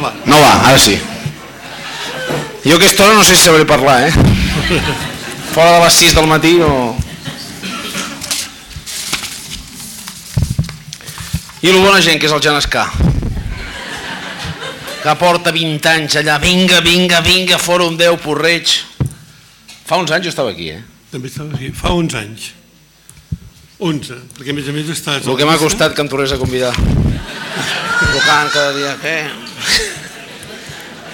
No va. No va, ara sí. Jo aquesta hora no sé si sabré parlar, eh? Fora de les 6 del matí o... I la bona gent, que és el Jan Escà. Que porta 20 anys allà, vinga, vinga, vinga, fòrum 10, porreig. Fa uns anys jo estava aquí, eh? També estava aquí. Fa 11 anys. 11, perquè a més a més estàs... El que m'ha costat que em tornés a convidar. Trucant cada dia, què?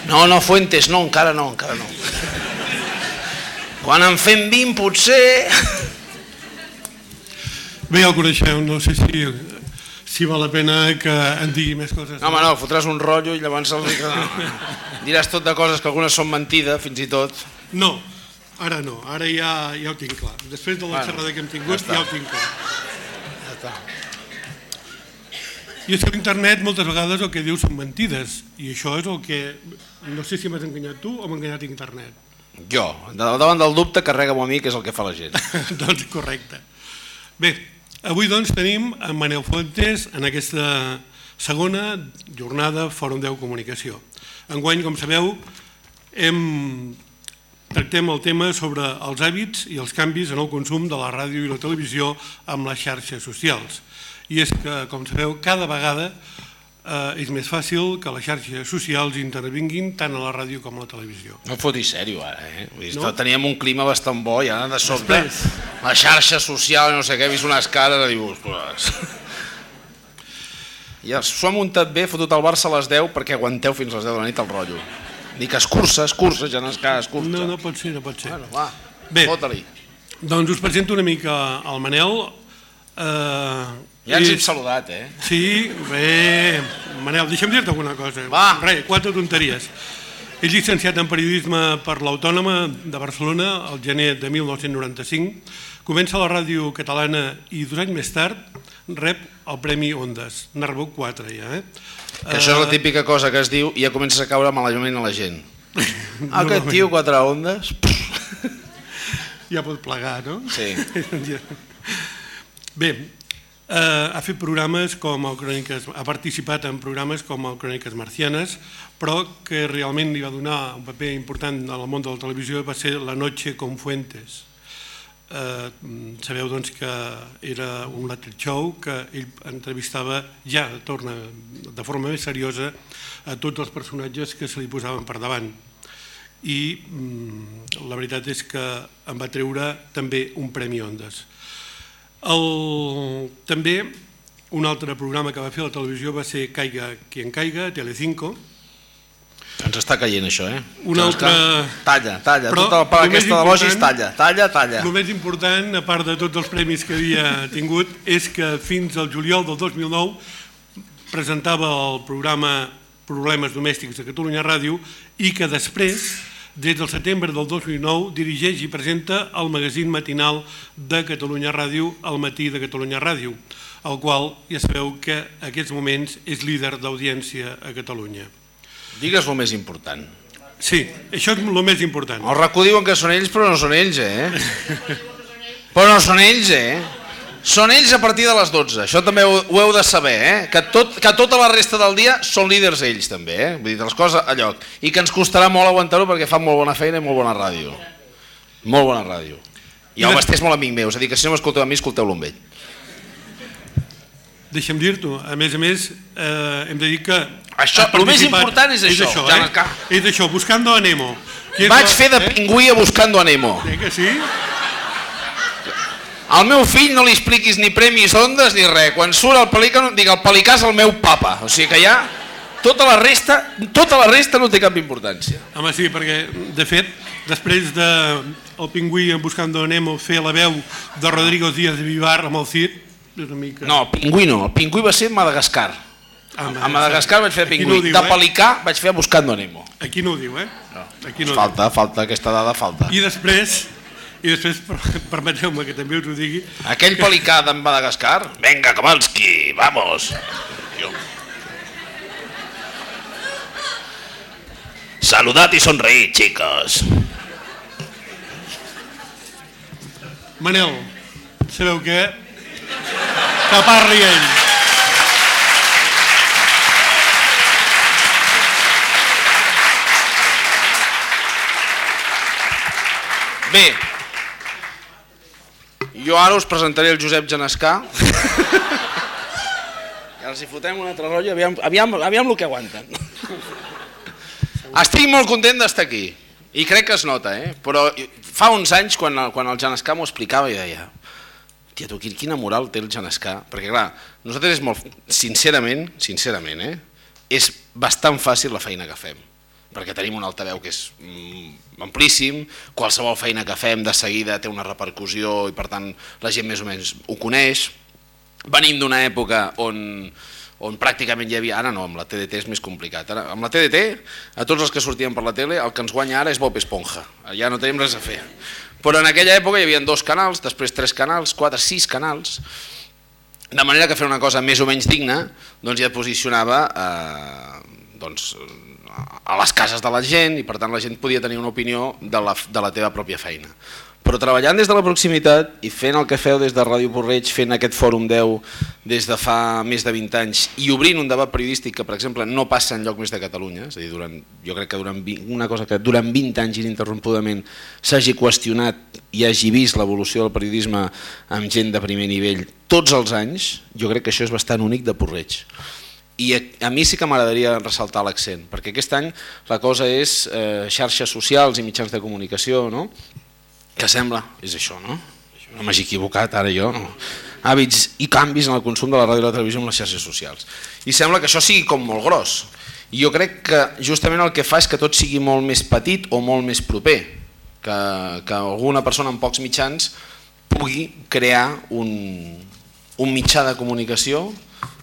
No, no, Fuentes, no, encara no, encara no. Quan en fem 20, potser... Bé, ja el coneixeu, no sé si, si val la pena que en digui més coses. No, home, no, fotràs un rotllo i llavors els diràs tot de coses que algunes són mentida, fins i tot. No, ara no, ara ja, ja ho tinc clar. Després de la Bueno, xerrada que hem ja tingut, està. ja, ho tinc clar. Ja està. I és que l'internet moltes vegades el que diu són mentides, i això és el que... No sé si m'has enganyat tu o m'ha enganyat internet. Jo, davant del dubte, carrega-m'ho a mi, que és el que fa la gent. doncs correcte. Bé, avui doncs tenim en Manel Fuentes en aquesta segona jornada Fòrum 10 Comunicació. Enguany, com sabeu, hem, tractem el tema sobre els hàbits i els canvis en el consum de la ràdio i la televisió amb les xarxes socials. I és que, com sabeu, cada vegada eh, és més fàcil que les xarxes socials intervinguin tant a la ràdio com a la televisió. No fotis sèrio ara, eh? Vull dir, No? Teníem un clima bastant bo i ara de sobte Després. la xarxa social, no sé què, he vist unes cares i dius... "Ostres". Ja s'ho ha muntat bé, fotut el Barça a les 10 perquè aguanteu fins a les 10 de la nit el rotllo. Dic, escurça, escurça, ja no es cas, escurça. No, no pot ser, no pot ser. Bueno, va, Bé. fota-li. Doncs us presento una mica el Manel. Eh, Ja ens hem saludat, eh? Sí, bé. Manel, deixa'm dir-te alguna cosa. Va. Re, quatre tonteries. És llicenciat en periodisme per l'Autònoma de Barcelona el gener de 1995. Comença a la ràdio catalana i dos anys més tard rep el Premi Ondes. N'ha 4 ja, eh? Que això és la típica cosa que es diu i ja comences a caure malament a la gent. Ah, aquest tio, quatre ondes... Ja pot plegar, no? Sí. Bé, eh, ha fet programes com el Cròniques, ha participat en programes com el Cròniques Marcianes, però que realment li va donar un paper important el món de la televisió va ser La Noche con Fuentes. Eh, sabeu doncs que era un late show que ell entrevistava ja torna de forma més seriosa a tots els personatges que se li posaven per davant i mm, la veritat és que em va treure també un Premi Ondes. El, també un altre programa que va fer la televisió va ser Caiga quien caiga, Telecinco. Ens està caient això, eh? Un Ens altre- està- Talla, talla. Però Tota la part aquesta de logis, talla, talla, talla. El més important, a part de tots els premis que havia tingut, és que fins al juliol del 2009 presentava el programa Problemes Domèstics de Catalunya Ràdio i que després, des del setembre del 2009, dirigeix i presenta el magazín matinal de Catalunya Ràdio, al matí de Catalunya Ràdio, el qual ja sabeu que en aquests moments és líder d'audiència a Catalunya. Digues el més important. Sí, això és el més important. El racó diuen que són ells, però no són ells, eh? Però no són ells, eh? Són ells a partir de les 12, això també ho, ho heu de saber, eh? Que, tot, que tota la resta del dia són líders ells també, eh? Vull dir, les coses a lloc. I que ens costarà molt aguantar-ho perquè fan molt bona feina i molt bona ràdio. Molt bona ràdio. I el Basté és molt amic meu, és a dir, que si no m'escolteu a mi, escolteu-lo amb ell. Deixa'm dir-t'ho, a més a més, eh, hem de dir que... Això, el més important és això, això Jan eh? Escà. És això, Buscando a Nemo. És Vaig la- fer de eh? pingüí a Buscando a Nemo. Eh que sí? Al meu fill no li expliquis ni premis ondes ni res. Quan surt el pelicà, dic el pelicà és el meu papa. O sigui que ja tota la resta, tota la resta no té cap importància. Home, sí, perquè, de fet, després de el pingüí en Buscando a Nemo fer la veu de Rodrigo Díaz de Vivar amb el Cid, és una mica... No, pingüí no. El pingüí va ser Madagascar. Ah, A Madagascar vaig fer pingüí. no diu, de eh? pelicà vaig fer Buscando Nemo. Aquí no ho diu, eh? Aquí no ho diu. Falta, falta, aquesta dada falta. I després, i després permeteu-me que també us ho digui. Aquell pelicà d'en Madagascar? Venga, Kowalski, vamos! Jo. Saludat i somreït, xiques. Manel, sabeu què? Que parli ell. Bé, jo ara us presentaré el Josep Genescà. I els hi fotem una altra rotlla, aviam, aviam, aviam el que aguanten. Estic molt content d'estar aquí, i crec que es nota, eh? però fa uns anys, quan, quan el Genescà m'ho explicava, jo deia, tia, tu, quina moral té el Genescà? Perquè clar, nosaltres és molt, sincerament, sincerament, eh? és bastant fàcil la feina que fem perquè tenim un altaveu que és mm, amplíssim, qualsevol feina que fem de seguida té una repercussió i per tant la gent més o menys ho coneix. Venim d'una època on, on pràcticament hi havia, ara no, amb la TDT és més complicat. Ara, amb la TDT, a tots els que sortien per la tele, el que ens guanya ara és Bob Esponja, ja no tenim res a fer. Però en aquella època hi havia dos canals, després tres canals, quatre, sis canals, de manera que fer una cosa més o menys digna doncs ja et posicionava eh, doncs, a les cases de la gent i per tant la gent podia tenir una opinió de la, de la teva pròpia feina. Però treballant des de la proximitat i fent el que feu des de Ràdio Porreig, fent aquest Fòrum 10 des de fa més de 20 anys i obrint un debat periodístic que, per exemple, no passa en lloc més de Catalunya, és a dir, durant, jo crec que durant 20, una cosa que durant 20 anys ininterrompudament s'hagi qüestionat i hagi vist l'evolució del periodisme amb gent de primer nivell tots els anys, jo crec que això és bastant únic de Porreig i a, a mi sí que m'agradaria ressaltar l'accent, perquè aquest any la cosa és eh, xarxes socials i mitjans de comunicació, no? que sembla, és això, no? No m'hagi equivocat ara jo, no? hàbits i canvis en el consum de la ràdio i la televisió amb les xarxes socials. I sembla que això sigui com molt gros. I jo crec que justament el que fa és que tot sigui molt més petit o molt més proper, que, que alguna persona amb pocs mitjans pugui crear un, un mitjà de comunicació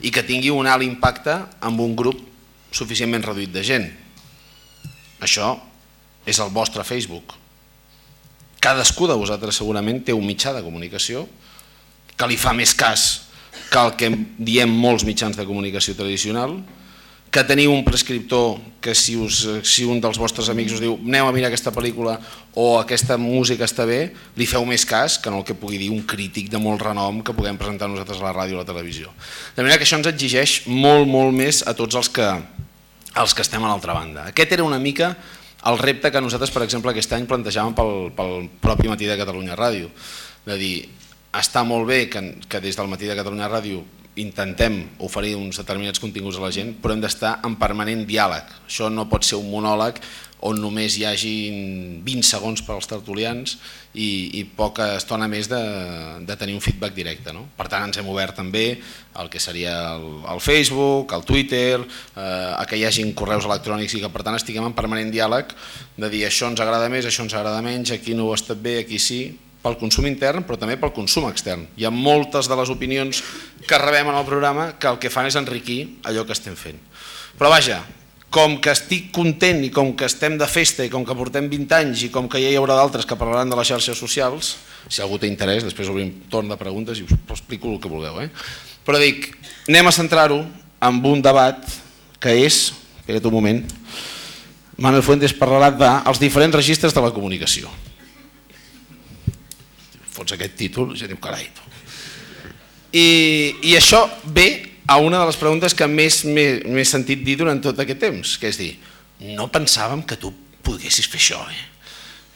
i que tingui un alt impacte amb un grup suficientment reduït de gent. Això és el vostre Facebook. Cadascú de vosaltres segurament té un mitjà de comunicació que li fa més cas que el que diem molts mitjans de comunicació tradicional, que teniu un prescriptor que si, us, si un dels vostres amics us diu aneu a mirar aquesta pel·lícula o aquesta música està bé, li feu més cas que no el que pugui dir un crític de molt renom que puguem presentar nosaltres a la ràdio o a la televisió. De manera que això ens exigeix molt, molt més a tots els que, els que estem a l'altra banda. Aquest era una mica el repte que nosaltres, per exemple, aquest any plantejàvem pel, pel propi Matí de Catalunya Ràdio, de dir, està molt bé que, que des del Matí de Catalunya Ràdio intentem oferir uns determinats continguts a la gent, però hem d'estar en permanent diàleg. Això no pot ser un monòleg on només hi hagi 20 segons per als tertulians i, i poca estona més de, de tenir un feedback directe. No? Per tant, ens hem obert també el que seria el, el Facebook, el Twitter, eh, a que hi hagin correus electrònics i que per tant estiguem en permanent diàleg de dir això ens agrada més, això ens agrada menys, aquí no ho ha estat bé, aquí sí, pel consum intern però també pel consum extern. Hi ha moltes de les opinions que rebem en el programa que el que fan és enriquir allò que estem fent. Però vaja, com que estic content i com que estem de festa i com que portem 20 anys i com que ja hi haurà d'altres que parlaran de les xarxes socials, si algú té interès, després obrim torn de preguntes i us explico el que vulgueu. Eh? Però dic, anem a centrar-ho amb un debat que és, espera't un moment, Manuel Fuentes parlarà dels diferents registres de la comunicació fots aquest títol i ja diu, carai. I, I això ve a una de les preguntes que més m'he sentit dir durant tot aquest temps, que és dir, no pensàvem que tu poguessis fer això, eh?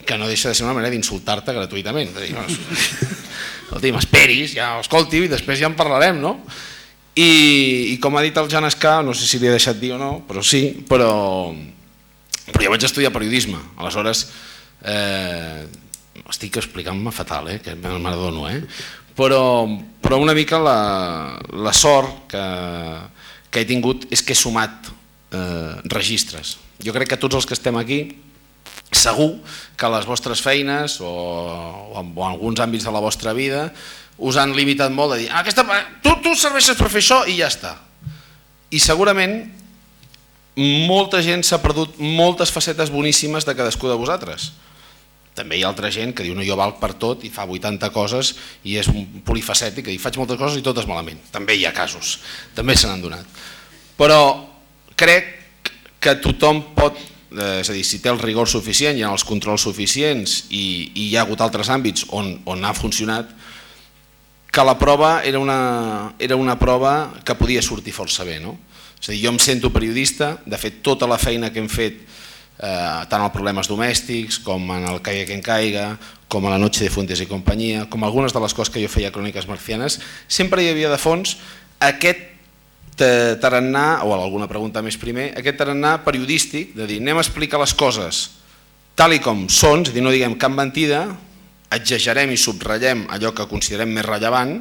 que no deixa de ser una manera d'insultar-te gratuïtament. De dir, no, escolti, m'esperis, ja escolti i després ja en parlarem, no? I, i com ha dit el Jan Escà, no sé si li he deixat dir o no, però sí, però, però jo vaig estudiar periodisme, aleshores eh, estic explicant-me fatal, eh? que m'adono, eh? però, però una mica la, la sort que, que he tingut és que he sumat eh, registres. Jo crec que tots els que estem aquí segur que les vostres feines o, o en, o en alguns àmbits de la vostra vida us han limitat molt a dir ah, aquesta, tu, tu serveixes per fer això i ja està. I segurament molta gent s'ha perdut moltes facetes boníssimes de cadascú de vosaltres també hi ha altra gent que diu no, jo val per tot i fa 80 coses i és un polifacètic diu faig moltes coses i totes malament. També hi ha casos, també se n'han donat. Però crec que tothom pot, eh, és a dir, si té el rigor suficient i els controls suficients i, i hi ha hagut altres àmbits on, on ha funcionat, que la prova era una, era una prova que podia sortir força bé. No? És a dir, jo em sento periodista, de fet tota la feina que hem fet eh, tant en problemes domèstics com en el Caiga que en caiga, com a la Noche de Fuentes i companyia, com algunes de les coses que jo feia a Cròniques Marcianes, sempre hi havia de fons aquest tarannà, o alguna pregunta més primer, aquest tarannà periodístic de dir anem a explicar les coses tal i com són, és dir, no diguem cap mentida, exagerem i subratllem allò que considerem més rellevant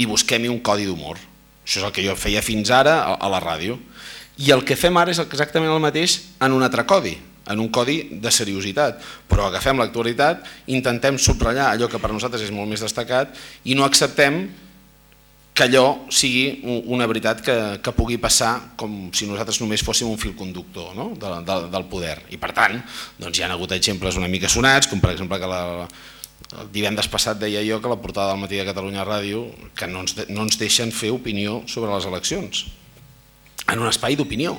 i busquem-hi un codi d'humor. Això és el que jo feia fins ara a la ràdio. I el que fem ara és exactament el mateix en un altre codi, en un codi de seriositat, però agafem l'actualitat, intentem subratllar allò que per nosaltres és molt més destacat i no acceptem que allò sigui una veritat que, que pugui passar com si nosaltres només fóssim un fil conductor no? de, de, del poder. I per tant, doncs hi ha hagut exemples una mica sonats, com per exemple que la, el divendres passat deia jo que la portada del matí de Catalunya Ràdio que no ens, no ens deixen fer opinió sobre les eleccions, en un espai d'opinió.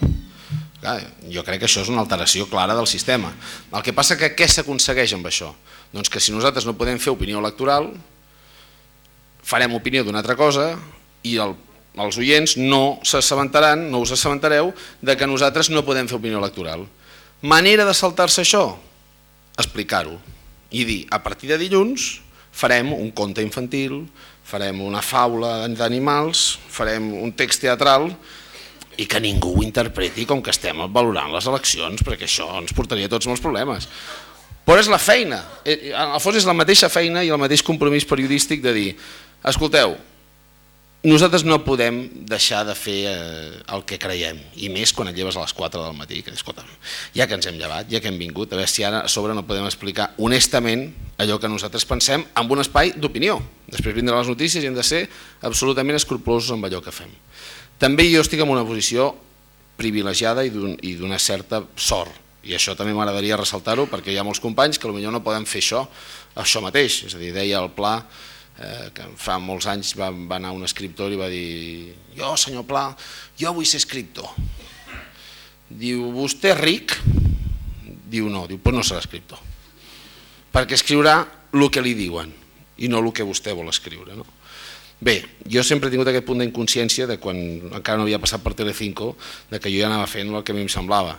Jo crec que això és una alteració clara del sistema. El que passa que què s'aconsegueix amb això? Doncs que si nosaltres no podem fer opinió electoral, farem opinió d'una altra cosa i el, els oients no s'assabentaran, no us assabentareu de que nosaltres no podem fer opinió electoral. Manera de saltar-se això? Explicar-ho i dir, a partir de dilluns farem un conte infantil, farem una faula d'animals, farem un text teatral i que ningú ho interpreti com que estem valorant les eleccions, perquè això ens portaria tots molts problemes. Però és la feina, eh, en el fons és la mateixa feina i el mateix compromís periodístic de dir Escolteu, nosaltres no podem deixar de fer eh, el que creiem, i més quan et lleves a les 4 del matí, que escolta, ja que ens hem llevat, ja que hem vingut, a veure si ara a sobre no podem explicar honestament allò que nosaltres pensem amb un espai d'opinió. Després vindran les notícies i hem de ser absolutament escrupulosos amb allò que fem. També jo estic en una posició privilegiada i d'una certa sort, i això també m'agradaria ressaltar-ho perquè hi ha molts companys que potser no poden fer això, això mateix, és a dir, deia el pla eh, que fa molts anys va, anar un escriptor i va dir jo senyor Pla, jo vull ser escriptor. Diu, vostè és ric? Diu, no, diu, pues no serà escriptor. Perquè escriurà el que li diuen i no el que vostè vol escriure. No? Bé, jo sempre he tingut aquest punt d'inconsciència de quan encara no havia passat per Telecinco, de que jo ja anava fent el que a mi em semblava.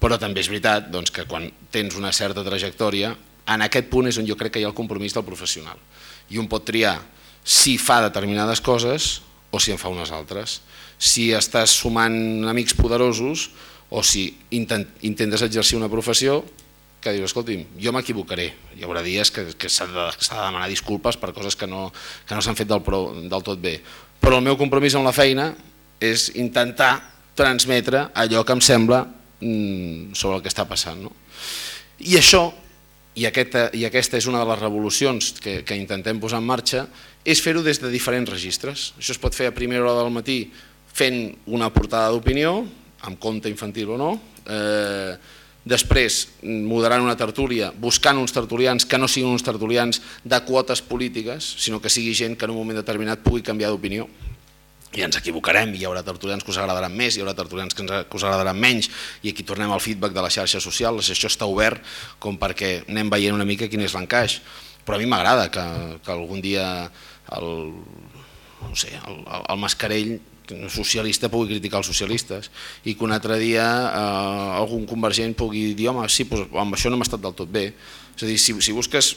Però també és veritat doncs, que quan tens una certa trajectòria, en aquest punt és on jo crec que hi ha el compromís del professional i un pot triar si fa determinades coses o si en fa unes altres. Si estàs sumant amics poderosos o si intent, intentes exercir una professió que dius, escolti'm, jo m'equivocaré, hi haurà dies que, que s'ha de, de demanar disculpes per coses que no, que no s'han fet del, pro, del tot bé, però el meu compromís amb la feina és intentar transmetre allò que em sembla mm, sobre el que està passant. No? I això i aquesta, i aquesta és una de les revolucions que, que intentem posar en marxa, és fer-ho des de diferents registres. Això es pot fer a primera hora del matí fent una portada d'opinió, amb compte infantil o no, eh, després moderant una tertúlia, buscant uns tertulians que no siguin uns tertulians de quotes polítiques, sinó que sigui gent que en un moment determinat pugui canviar d'opinió. I ens equivocarem, hi haurà tertulians que us agradaran més, hi haurà tertulians que, ens, us agradaran menys, i aquí tornem al feedback de les xarxes socials, això està obert com perquè anem veient una mica quin és l'encaix, però a mi m'agrada que, que algun dia el, no sé, el, el mascarell socialista pugui criticar els socialistes i que un altre dia eh, algun convergent pugui dir home, sí, doncs, amb això no hem estat del tot bé és a dir, si, si busques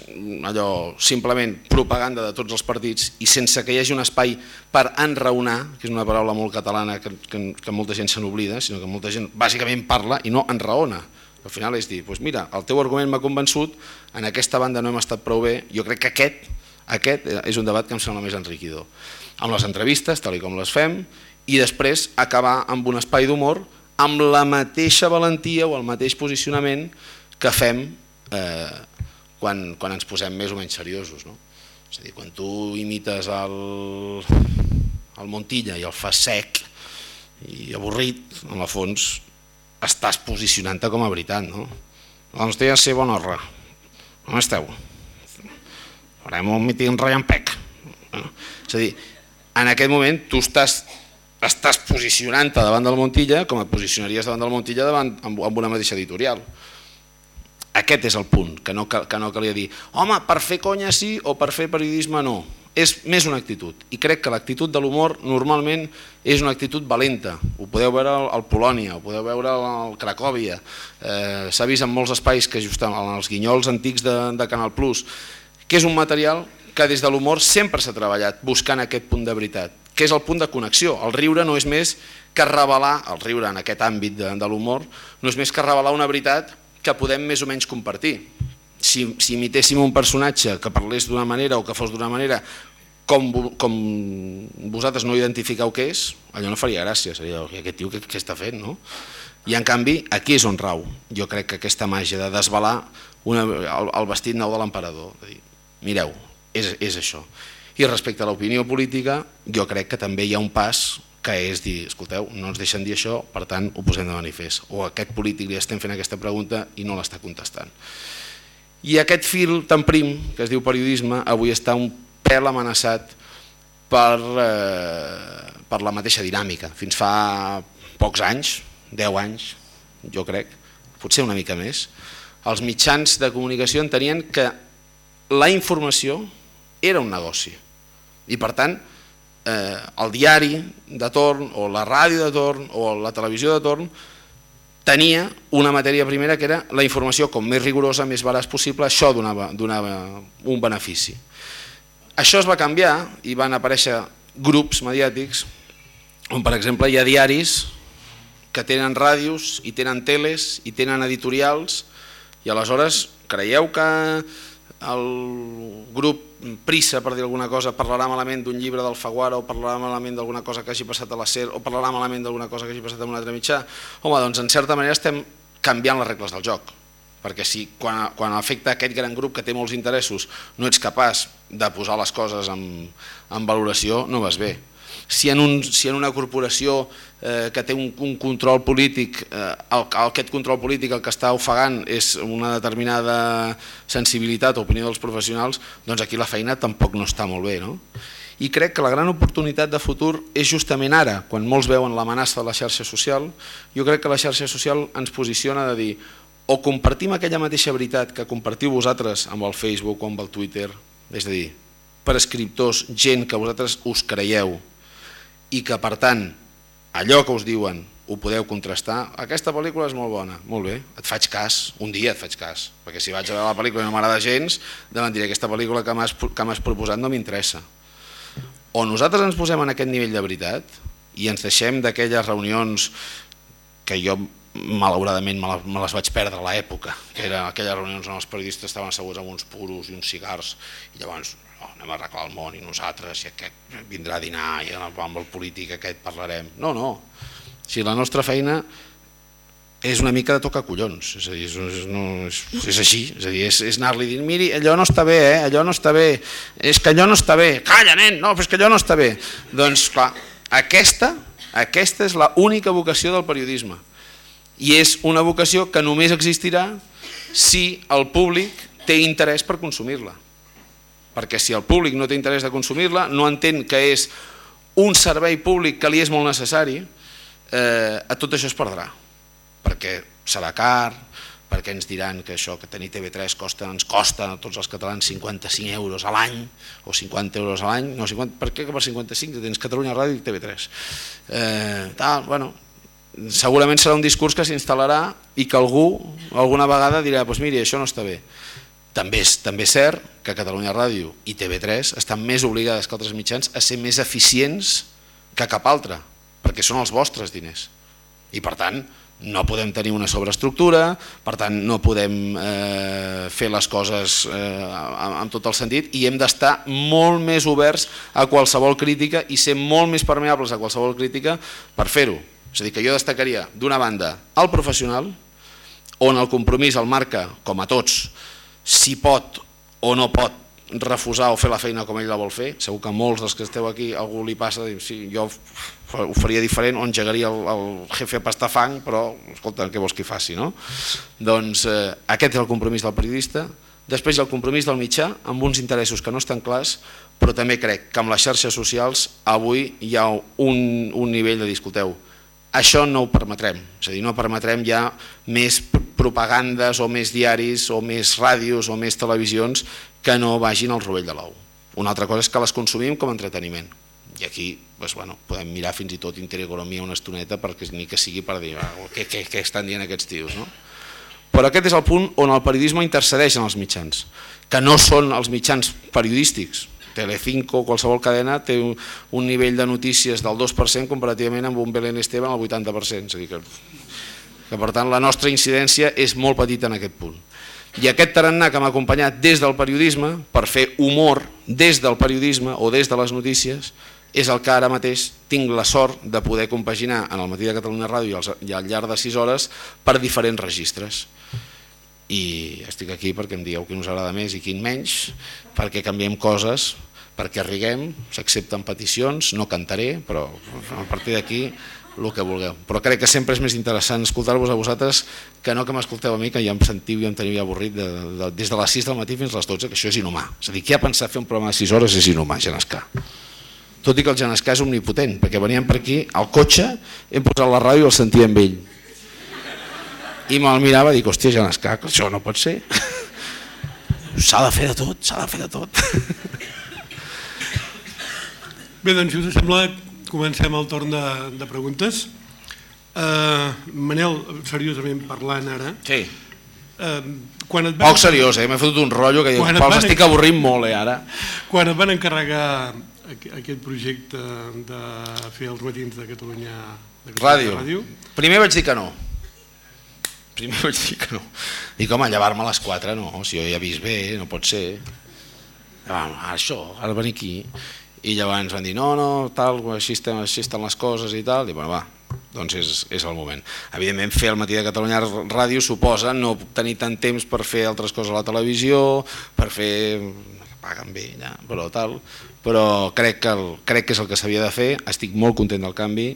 allò simplement propaganda de tots els partits i sense que hi hagi un espai per enraonar, que és una paraula molt catalana que, que, que molta gent se n'oblida, sinó que molta gent bàsicament parla i no enraona. Al final és dir, doncs mira, el teu argument m'ha convençut, en aquesta banda no hem estat prou bé, jo crec que aquest, aquest és un debat que em sembla més enriquidor. Amb les entrevistes, tal com les fem, i després acabar amb un espai d'humor amb la mateixa valentia o el mateix posicionament que fem eh, quan, quan ens posem més o menys seriosos. No? És a dir, quan tu imites el, el Montilla i el fas sec i avorrit, en el fons estàs posicionant-te com a veritat. No? Doncs dia ser bona honra. On esteu? Farem un míting. No? És a dir, en aquest moment tu estàs, estàs posicionant-te davant del Montilla com et posicionaries davant del Montilla davant, amb, amb una mateixa editorial. Aquest és el punt, que no, que no calia dir home, per fer conya sí o per fer periodisme no. és més una actitud. I crec que l'actitud de l'humor normalment és una actitud valenta. Ho podeu veure al Polònia, ho podeu veure al Cracòvia, eh, s'ha vist en molts espais que just en els guinyols antics de, de Canal Plus, que és un material que des de l'humor sempre s'ha treballat buscant aquest punt de veritat, que és el punt de connexió. El riure no és més que revelar, el riure en aquest àmbit de, de l'humor, no és més que revelar una veritat que podem més o menys compartir si, si imitéssim un personatge que parlés d'una manera o que fos d'una manera com, com vosaltres no identifiqueu què és, allò no faria gràcia, seria aquest tio què, què està fent, no? I en canvi, aquí és on rau. Jo crec que aquesta màgia de desvelar una, el, el vestit nou de l'emperador, mireu, és, és això. I respecte a l'opinió política, jo crec que també hi ha un pas que és dir, escolteu, no ens deixen dir això, per tant ho posem de manifest. O aquest polític li estem fent aquesta pregunta i no l'està contestant. I aquest fil tan prim, que es diu periodisme, avui està un pèl amenaçat per, eh, per la mateixa dinàmica. Fins fa pocs anys, 10 anys, jo crec, potser una mica més, els mitjans de comunicació entenien que la informació era un negoci. I per tant, eh, el diari de torn, o la ràdio de torn, o la televisió de torn, tenia una matèria primera que era la informació com més rigorosa, més veraç possible, això donava, donava un benefici. Això es va canviar i van aparèixer grups mediàtics on per exemple hi ha diaris que tenen ràdios i tenen teles i tenen editorials i aleshores creieu que el grup Prissa, per dir alguna cosa, parlarà malament d'un llibre del Faguara o parlarà malament d'alguna cosa que hagi passat a la SER o parlarà malament d'alguna cosa que hagi passat en un altre mitjà. Home, doncs en certa manera estem canviant les regles del joc, perquè si quan, quan afecta aquest gran grup que té molts interessos no ets capaç de posar les coses en, en valoració, no vas bé si en, un, si en una corporació eh, que té un, un control polític, eh, el, aquest control polític el que està ofegant és una determinada sensibilitat o opinió dels professionals, doncs aquí la feina tampoc no està molt bé. No? I crec que la gran oportunitat de futur és justament ara, quan molts veuen l'amenaça de la xarxa social, jo crec que la xarxa social ens posiciona de dir o compartim aquella mateixa veritat que compartiu vosaltres amb el Facebook o amb el Twitter, és a dir, per escriptors, gent que vosaltres us creieu, i que per tant allò que us diuen ho podeu contrastar, aquesta pel·lícula és molt bona, molt bé, et faig cas, un dia et faig cas, perquè si vaig a veure la pel·lícula i no m'agrada gens, davant diré aquesta pel·lícula que m'has proposat no m'interessa. O nosaltres ens posem en aquest nivell de veritat i ens deixem d'aquelles reunions que jo malauradament me les vaig perdre a l'època, que eren aquelles reunions on els periodistes estaven asseguts amb uns puros i uns cigars i llavors oh, anem a arreglar el món i nosaltres i aquest vindrà a dinar i amb el polític aquest parlarem. No, no. Si la nostra feina és una mica de tocar collons, és a dir, és, no, és, és així, és dir, és, és anar-li dient, miri, allò no està bé, eh? allò no està bé, és que allò no està bé, calla nen, no, però és que allò no està bé. Doncs clar, aquesta, aquesta és la única vocació del periodisme i és una vocació que només existirà si el públic té interès per consumir-la perquè si el públic no té interès de consumir-la, no entén que és un servei públic que li és molt necessari, eh, a tot això es perdrà, perquè serà car, perquè ens diran que això que tenir TV3 costa, ens costa a tots els catalans 55 euros a l'any o 50 euros a l'any, no, 50, per què que per 55 tens Catalunya Ràdio i TV3 eh, tal, bueno, segurament serà un discurs que s'instal·larà i que algú alguna vegada dirà, doncs miri, això no està bé també és, també cert que Catalunya Ràdio i TV3 estan més obligades que altres mitjans a ser més eficients que cap altre, perquè són els vostres diners. I per tant, no podem tenir una sobreestructura, per tant no podem eh, fer les coses eh, amb, amb tot el sentit i hem d'estar molt més oberts a qualsevol crítica i ser molt més permeables a qualsevol crítica per fer-ho. És a dir, que jo destacaria d'una banda el professional, on el compromís el marca, com a tots, si pot o no pot refusar o fer la feina com ell la vol fer, segur que molts dels que esteu aquí algú li passa, dir, sí, jo ho faria diferent o engegaria el, el jefe a pastar fang, però escolta, què vols que faci? No? Doncs eh, aquest és el compromís del periodista, després el compromís del mitjà amb uns interessos que no estan clars, però també crec que amb les xarxes socials avui hi ha un, un nivell de dir, escolteu, això no ho permetrem, és a dir, no permetrem ja més propagandes o més diaris o més ràdios o més televisions que no vagin al rovell de l'ou. Una altra cosa és que les consumim com a entreteniment. I aquí doncs, bueno, podem mirar fins i tot Intereconomia una estoneta perquè ni que sigui per dir ah, què, què, què estan dient aquests tios. No? Però aquest és el punt on el periodisme intercedeix en els mitjans, que no són els mitjans periodístics. Telecinco qualsevol cadena té un, un nivell de notícies del 2% comparativament amb un Belén Esteban al 80%. És a dir que, que per tant la nostra incidència és molt petita en aquest punt. I aquest tarannà que m'ha acompanyat des del periodisme, per fer humor des del periodisme o des de les notícies, és el que ara mateix tinc la sort de poder compaginar en el matí de Catalunya Ràdio i al llarg de 6 hores per diferents registres. I estic aquí perquè em digueu quin us agrada més i quin menys, perquè canviem coses, perquè riguem, s'accepten peticions, no cantaré, però a partir d'aquí el que vulgueu. Però crec que sempre és més interessant escoltar-vos a vosaltres que no que m'escolteu a mi, que ja em sentiu i em teniu ja avorrit de, de, des de les 6 del matí fins a les 12, que això és inhumà. És a dir, qui ha pensat fer un programa de 6 hores és inhumà, Genescà. Tot i que el Genescà és omnipotent, perquè veníem per aquí, al cotxe, hem posat la ràdio i el sentia amb ell. I me'l mirava i dic, hòstia, Genescà, això no pot ser. S'ha de fer de tot, s'ha de fer de tot. Bé, doncs, si us sembla, comencem el torn de, de preguntes. Uh, Manel, seriosament parlant ara, Sí. uh, quan et Poc van, seriós, eh? m'he fotut un rotllo que diu, Pals, van- estic avorrint molt, eh, ara. quan et van encarregar aqu- aquest projecte de fer els matins de Catalunya, de Catalunya Ràdio. Ràdio Primer vaig dir que no. Primer vaig dir que no. Dic, home, llevar-me a les 4, no, si jo ja he vist bé, no pot ser. Ah, això, ara venir aquí. I llavors van dir, no, no, tal, així, estem, així estan les coses i tal. I bueno, va, doncs és, és el moment. Evidentment, fer el matí de Catalunya Ràdio suposa no tenir tant temps per fer altres coses a la televisió, per fer... paguen bé, ja, però tal. Però crec que, el, crec que és el que s'havia de fer, estic molt content del canvi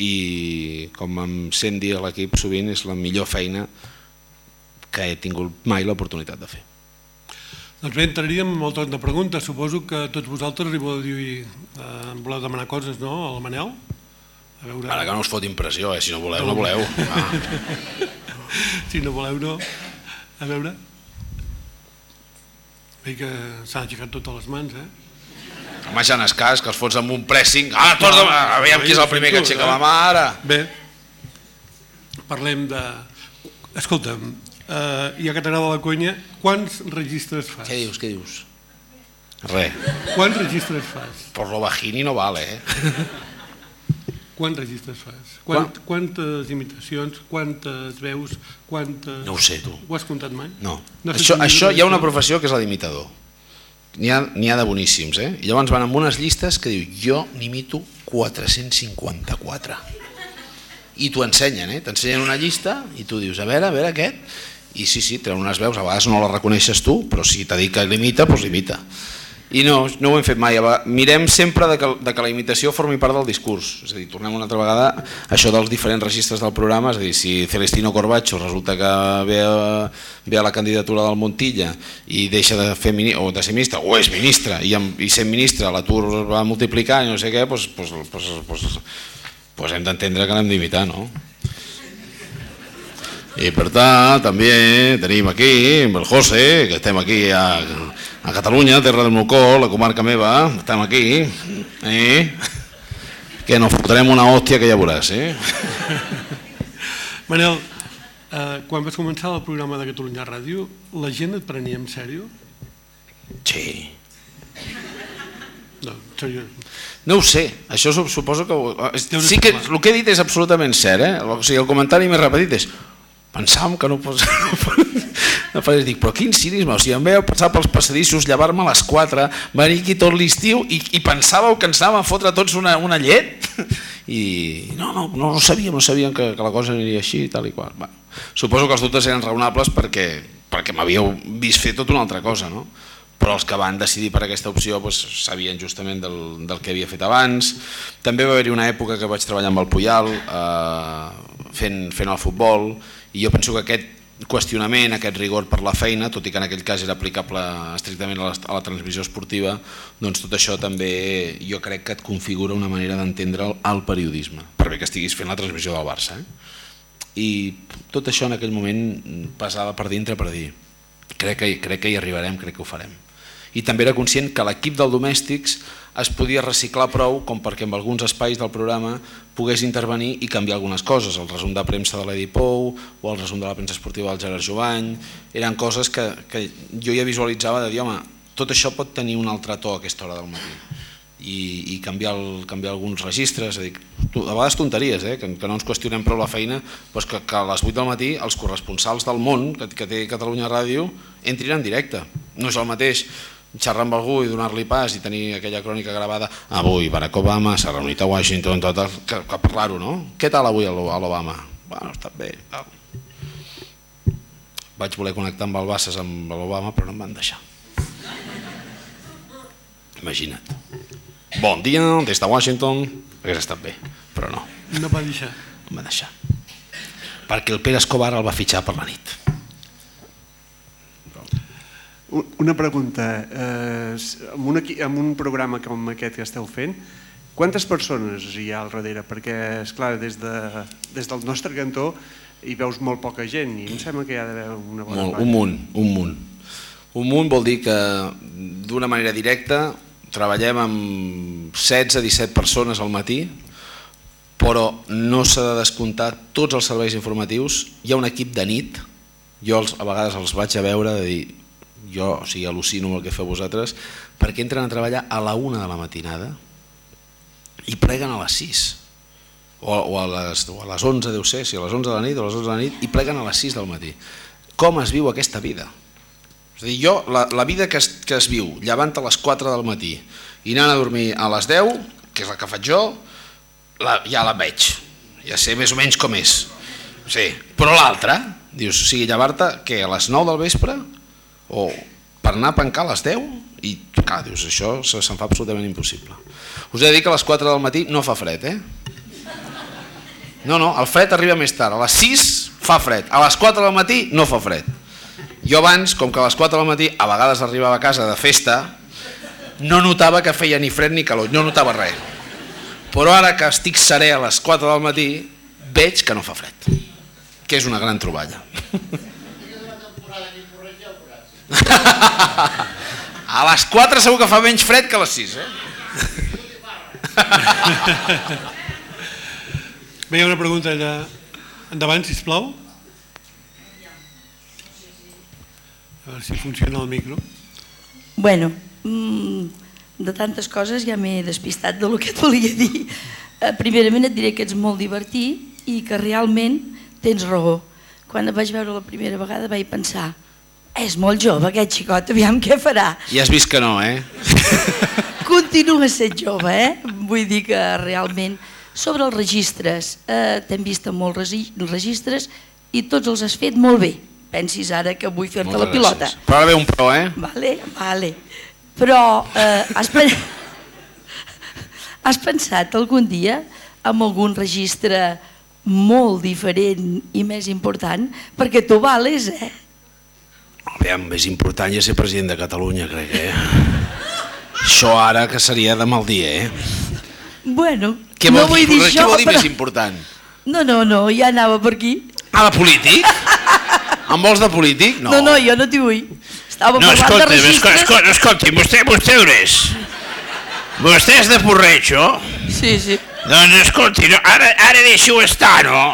i com em sent dir a l'equip sovint és la millor feina que he tingut mai l'oportunitat de fer. Doncs bé, entraríem en el torn de preguntes. Suposo que tots vosaltres li voleu, dir, eh, voleu demanar coses, no, al Manel? A veure, Ara que no us fot impressió, eh? si no voleu, no voleu. Ah. si no voleu, no. A veure. Veig que s'han aixecat totes les mans, eh? Home, ja n'has cas, que els fots amb un pressing. Ah, tots de... Aviam qui és el primer que aixeca la mà ara. Bé, parlem de... Escolta'm, eh, ja que t'agrada la conya, quants registres fas? Què dius, què dius? Res, Quants registres fas? por lo bajini no vale, eh? Quants registres fas? Quant, quantes imitacions, quantes veus, quantes... No ho sé, tu. Ho has comptat mai? No. No això, això hi ha una professió que és la d'imitador. N'hi ha, ha de boníssims, eh? I llavors van amb unes llistes que diu jo n'imito 454. I t'ho ensenyen, eh? T'ensenyen una llista i tu dius, a veure, a veure aquest. I sí, sí, treuen unes veus, a vegades no les reconeixes tu, però si t'ha dit que l'imita, doncs l'imita. I no, no ho hem fet mai. Mirem sempre de que, de que la imitació formi part del discurs. És a dir, tornem una altra vegada a això dels diferents registres del programa, és a dir, si Celestino Corbacho resulta que ve a, ve a la candidatura del Montilla i deixa de, fer, o de ser ministre, o és ministre, i, amb, i sent ministre l'atur va multiplicar i no sé què, doncs, doncs, doncs, doncs, doncs hem d'entendre que l'hem d'imitar, no? I per tant, també tenim aquí el José, que estem aquí a, a Catalunya, terra del meu cor, la comarca meva, estem aquí, eh? que nos fotrem una hòstia que ja veuràs, eh? Manel, eh, quan vas començar el programa de Catalunya Ràdio, la gent et prenia en sèrio? Sí. No, seriós. No ho sé, això su- suposo que... ho- Sí que el que he dit és absolutament cert, eh? O sigui, el comentari més repetit és pensàvem que no pots... No faràs dir, però quin cinisme, o sigui, em veieu passar pels passadissos, llevar-me a les 4, venir aquí tot l'estiu i, i pensàveu que ens anàvem a fotre tots una, una llet? I no, no, no, no sabíem, no sabíem que, que la cosa aniria així i tal i qual. Bueno, suposo que els dubtes eren raonables perquè, perquè m'havíeu vist fer tot una altra cosa, no? però els que van decidir per aquesta opció doncs, sabien justament del, del que havia fet abans. També va haver-hi una època que vaig treballar amb el Puyal eh, fent, fent el futbol i jo penso que aquest qüestionament, aquest rigor per la feina, tot i que en aquell cas era aplicable estrictament a la, a la transmissió esportiva, doncs tot això també jo crec que et configura una manera d'entendre el, periodisme, per bé que estiguis fent la transmissió del Barça. Eh? I tot això en aquell moment passava per dintre per dir crec que, crec que hi arribarem, crec que ho farem. i també era conscient que l'equip del Domèstics es podia reciclar prou com perquè en alguns espais del programa pogués intervenir i canviar algunes coses, el resum de premsa de l'Edi Pou o el resum de la premsa esportiva del Gerard Jovany, eren coses que, que jo ja visualitzava de dir, home, tot això pot tenir un altre to a aquesta hora del matí i, i canviar, el, canviar alguns registres, a, dir, a vegades tonteries, eh? que, que no ens qüestionem prou la feina, doncs que, que a les 8 del matí els corresponsals del món que, que té Catalunya Ràdio entrin en directe. No és el mateix xerrar amb algú i donar-li pas i tenir aquella crònica gravada avui Barack Obama s'ha reunit a Washington tot el, que, que parlar-ho, no? Què tal avui a l'Obama? Bueno, està bé, tal. Vaig voler connectar amb el Bassas amb l'Obama però no em van deixar. Imagina't. Bon dia, des de Washington, hagués estat bé, però no. No va deixar. No va deixar. Perquè el Pere Escobar el va fitxar per la nit. Una pregunta. Eh, en, un, en un programa com aquest que esteu fent, quantes persones hi ha al darrere? Perquè, és clar, des, de, des del nostre cantó hi veus molt poca gent i em sembla que hi ha d'haver una bona molt, Un munt, un munt. Un munt vol dir que d'una manera directa treballem amb 16-17 persones al matí, però no s'ha de descomptar tots els serveis informatius. Hi ha un equip de nit, jo els, a vegades els vaig a veure de dir, jo o sigui, al·lucino el que feu vosaltres, perquè entren a treballar a la una de la matinada i preguen a les 6 o, o, a les, o a les 11 deu ser, si a les 11 de la nit o a les 11 de la nit i preguen a les 6 del matí. Com es viu aquesta vida? És a dir, jo, la, la vida que es, que es viu llevant a les 4 del matí i anant a dormir a les 10, que és la que faig jo, la, ja la veig, ja sé més o menys com és. Sí, però l'altra, dius, o sigui, llevar-te que a les 9 del vespre o per anar a pencar a les 10 i clar, dius, això se'n fa absolutament impossible. Us he de dir que a les 4 del matí no fa fred, eh? No, no, el fred arriba més tard, a les 6 fa fred, a les 4 del matí no fa fred. Jo abans, com que a les 4 del matí a vegades arribava a casa de festa, no notava que feia ni fred ni calor, no notava res. Però ara que estic serè a les 4 del matí, veig que no fa fred, que és una gran troballa. A les 4 segur que fa menys fred que a les 6, eh? Bé, hi ha una pregunta allà. Endavant, sisplau. A veure si funciona el micro. Bueno, mm, de tantes coses ja m'he despistat de lo que et volia dir. Eh, primerament et diré que ets molt divertit i que realment tens raó. Quan et vaig veure la primera vegada vaig pensar és molt jove aquest xicot, aviam què farà. I has vist que no, eh? Continua sent jove, eh? Vull dir que realment... Sobre els registres, eh, t'hem vist en molts registres i tots els has fet molt bé pensis ara que vull fer-te la pilota. Gràcies. Però ara ve un pro, eh? Vale, vale. Però eh, has, pen... has pensat algun dia en algun registre molt diferent i més important? Perquè tu vales, eh? Aviam, més important ja ser president de Catalunya, crec, eh? Això ara que seria de mal dia, eh? Bueno, què no vull dir, dir què això, vol dir però... més important? No, no, no, ja anava per aquí. Ah, de polític? Em vols de polític? No, No, no, jo no t'hi vull. Estava No, parlant escolta, de registres... escolta, escolti, vostè, vostè on és? Vostè és de Porreig, oh? Sí, sí. Doncs escolti, no, ara, ara deixi-ho estar, no?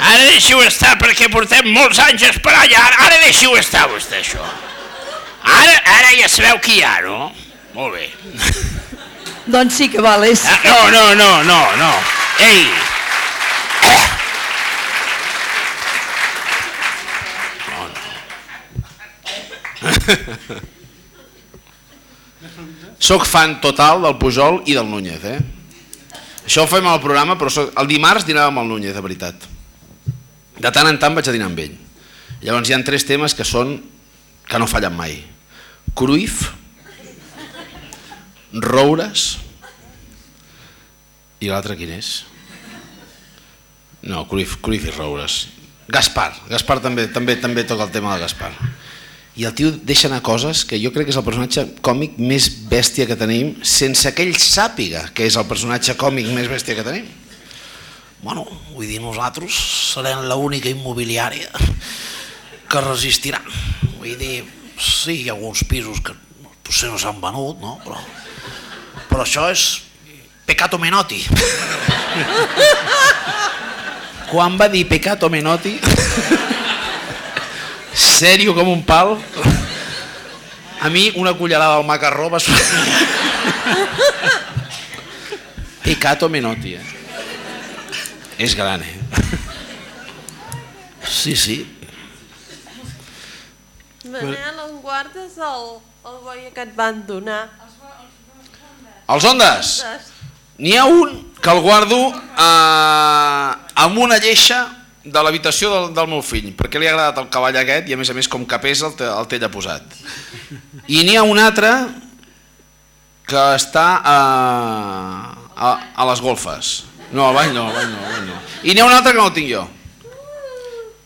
Ara deixi-ho estar perquè portem molts anys esperant, ara, ara deixi-ho estar vostè, això. Ara, ara ja sabeu qui hi ha, no? Molt bé. Doncs sí que vales. Ah, no, no, no, no, no. Ei! Soc fan total del Pujol i del Núñez, eh? Això ho fem al programa, però soc... el dimarts dinàvem amb el Núñez, de veritat. De tant en tant vaig a dinar amb ell. Llavors hi ha tres temes que són que no fallen mai. Cruyff, Roures i l'altre quin és? No, Cruyff, Cruyff i Roures. Gaspar, Gaspar també, també, també toca el tema de Gaspar. I el tio deixa anar coses que jo crec que és el personatge còmic més bèstia que tenim sense que ell sàpiga que és el personatge còmic més bèstia que tenim. Bueno, vull dir, nosaltres serem l'única immobiliària que resistirà. Vull dir, sí, hi ha alguns pisos que potser no s'han venut, no? Però, però això és peccato menotti. Quan va dir peccato menotti, sèrio com un pal, a mi una cullerada al macarró va. Peccato menotti, eh? És gran, eh? Sí, sí. Manel, on guardes el, el boi que et van donar? Els ondes! N'hi ha un que el guardo eh, amb una lleixa de l'habitació del, del meu fill, perquè li ha agradat el cavall aquest i a més a més com que pesa el, té, el té allà posat. I n'hi ha un altre que està a, a, a les golfes. No, al bany no, al bany no, al bany no. I n'hi ha un altre que no tinc jo.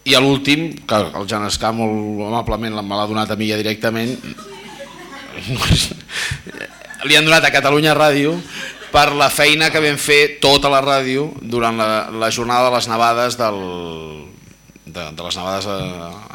I l'últim, que el Jan Escà molt amablement me l'ha donat a mi ja directament, li han donat a Catalunya Ràdio per la feina que vam fer tota la ràdio durant la, la jornada de les nevades del, de, de les nevades a,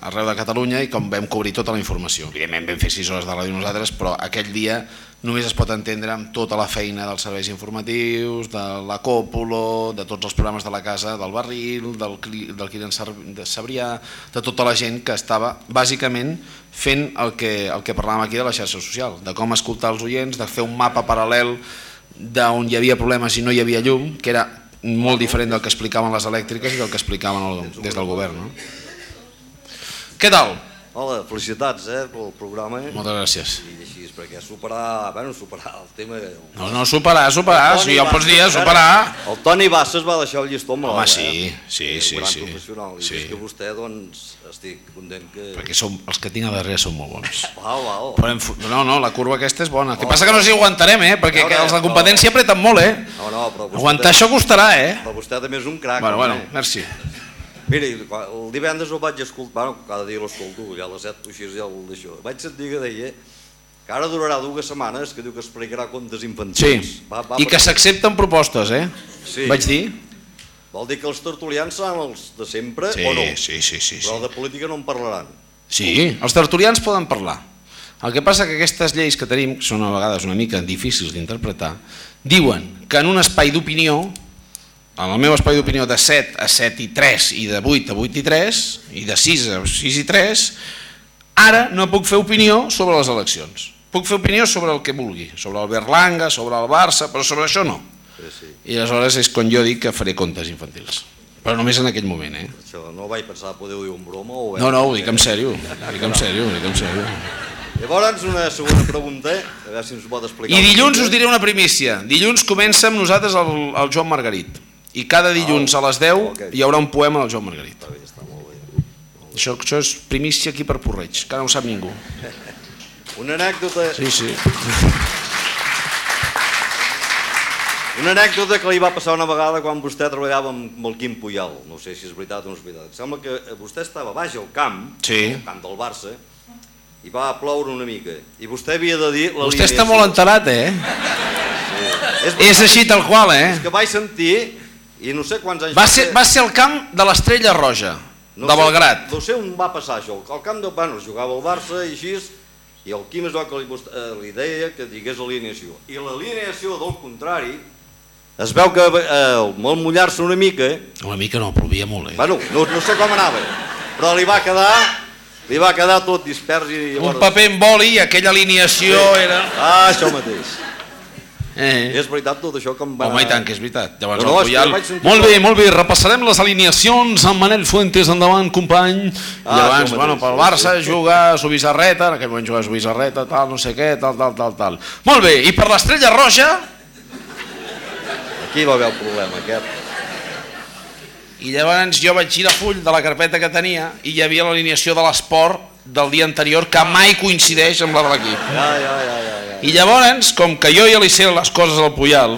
arreu de Catalunya i com vam cobrir tota la informació. Evidentment vam fer 6 hores de ràdio nosaltres, però aquell dia només es pot entendre amb tota la feina dels serveis informatius, de la Còpolo, de tots els programes de la Casa del Barril, del, del Client de Sabrià, de tota la gent que estava bàsicament fent el que, el que parlàvem aquí de la xarxa social, de com escoltar els oients, de fer un mapa paral·lel d'on hi havia problemes i no hi havia llum, que era molt diferent del que explicaven les elèctriques i del que explicaven el, des del govern. No? Què tal? Hola, felicitats eh, pel programa. Moltes gràcies. I així, perquè superar, bueno, superar el tema... No, no, superar, superar, si Toni ja ho pots dir, superar. El Toni Basses va deixar el llistó molt Home, alt, sí, eh? sí, sí, Un gran sí. professional. I Sí. és que vostè, doncs, estic content que... Perquè som, els que tinc a darrere són molt bons. Val, val. Però hem, no, no, la curva aquesta és bona. El que passa que no sé si aguantarem, eh? Perquè Veure, els de competència apreten molt, eh? No, no, però vostè... Aguantar això costarà, eh? Però vostè també és un crac. Bueno, bueno, home. merci. Mira, el divendres el vaig escoltar, bueno, cada dia l'escolto, ja a les 7 o així ja el d'això. Vaig sentir que deia que ara durarà dues setmanes, que diu que explicarà contes infantils. Sí, Va, va i que per- s'accepten propostes, eh? Sí. Vaig dir? Vol dir que els tertulians seran els de sempre Sí, o no? sí, sí, sí, Però sí. de política no en parlaran. Sí, els tertulians poden parlar. El que passa que aquestes lleis que tenim, que són a vegades una mica difícils d'interpretar, diuen que en un espai d'opinió, en el meu espai d'opinió de 7 a 7 i 3 i de 8 a 8 i 3 i de 6 a 6 i 3, ara no puc fer opinió sobre les eleccions. Puc fer opinió sobre el que vulgui, sobre el Berlanga, sobre el Barça, però sobre això no. I aleshores és quan jo dic que faré contes infantils. Però només en aquell moment, eh? Això no vaig pensar poder dir un broma o... No, no, ho dic en sèrio, ho dic en sèrio, ho dic en sèrio. Llavors, una segona pregunta, a veure si ens ho pot explicar. I dilluns us diré una primícia. Dilluns comença amb nosaltres el, el Joan Margarit. I cada dilluns a les 10 ok. hi haurà un poema del Joan Margarit. Això, això és primícia aquí per Porreig, que no ho sap ningú. Una anècdota, Sí, sí. una anècdota que li va passar una vegada quan vostè treballava amb, el Quim Puyal. No sé si és veritat o no és veritat. Sembla que vostè estava baix al camp, Sí. al camp del Barça, i va ploure una mica. I vostè havia de dir la Vostè està molt enterat, eh? És, És així tal qual, és eh? que vaig sentir, i no sé quants anys... Va ser, va ser el camp de l'Estrella Roja, No de sé- Belgrat. No sé on va passar això. Al camp de bueno, jugava el Barça i així, i el Quim es va que li, eh, li deia que digués alineació. I l'alineació del contrari, es veu que eh, al molt mullar-se una mica, Una mica no, plovia molt, eh? bueno, no, no sé com anava, però li va quedar li va quedar tot dispers i Un llavors... paper en boli i aquella alineació era... Ah, això mateix. Eh. És veritat tot això com va... Home, i tant que és veritat. Llavors, No, no, el Puyal... sentir Molt bé, molt bé, repassarem les alineacions amb Manel Fuentes endavant, company. Ah, llavors, bueno, pel sí, Barça sí. juga Subisarreta, en aquell moment juga Subisarreta, tal, no sé què, tal, tal, tal, tal. Molt bé, i per l'Estrella Roja, Aquí va haver el problema, aquest. i llavors jo vaig girar full de la carpeta que tenia i hi havia l'alineació de l'esport del dia anterior que mai coincideix amb la de l'equip. Ja, ja, ja, ja, ja. I llavors, com que jo ja li sé les coses al Puyal,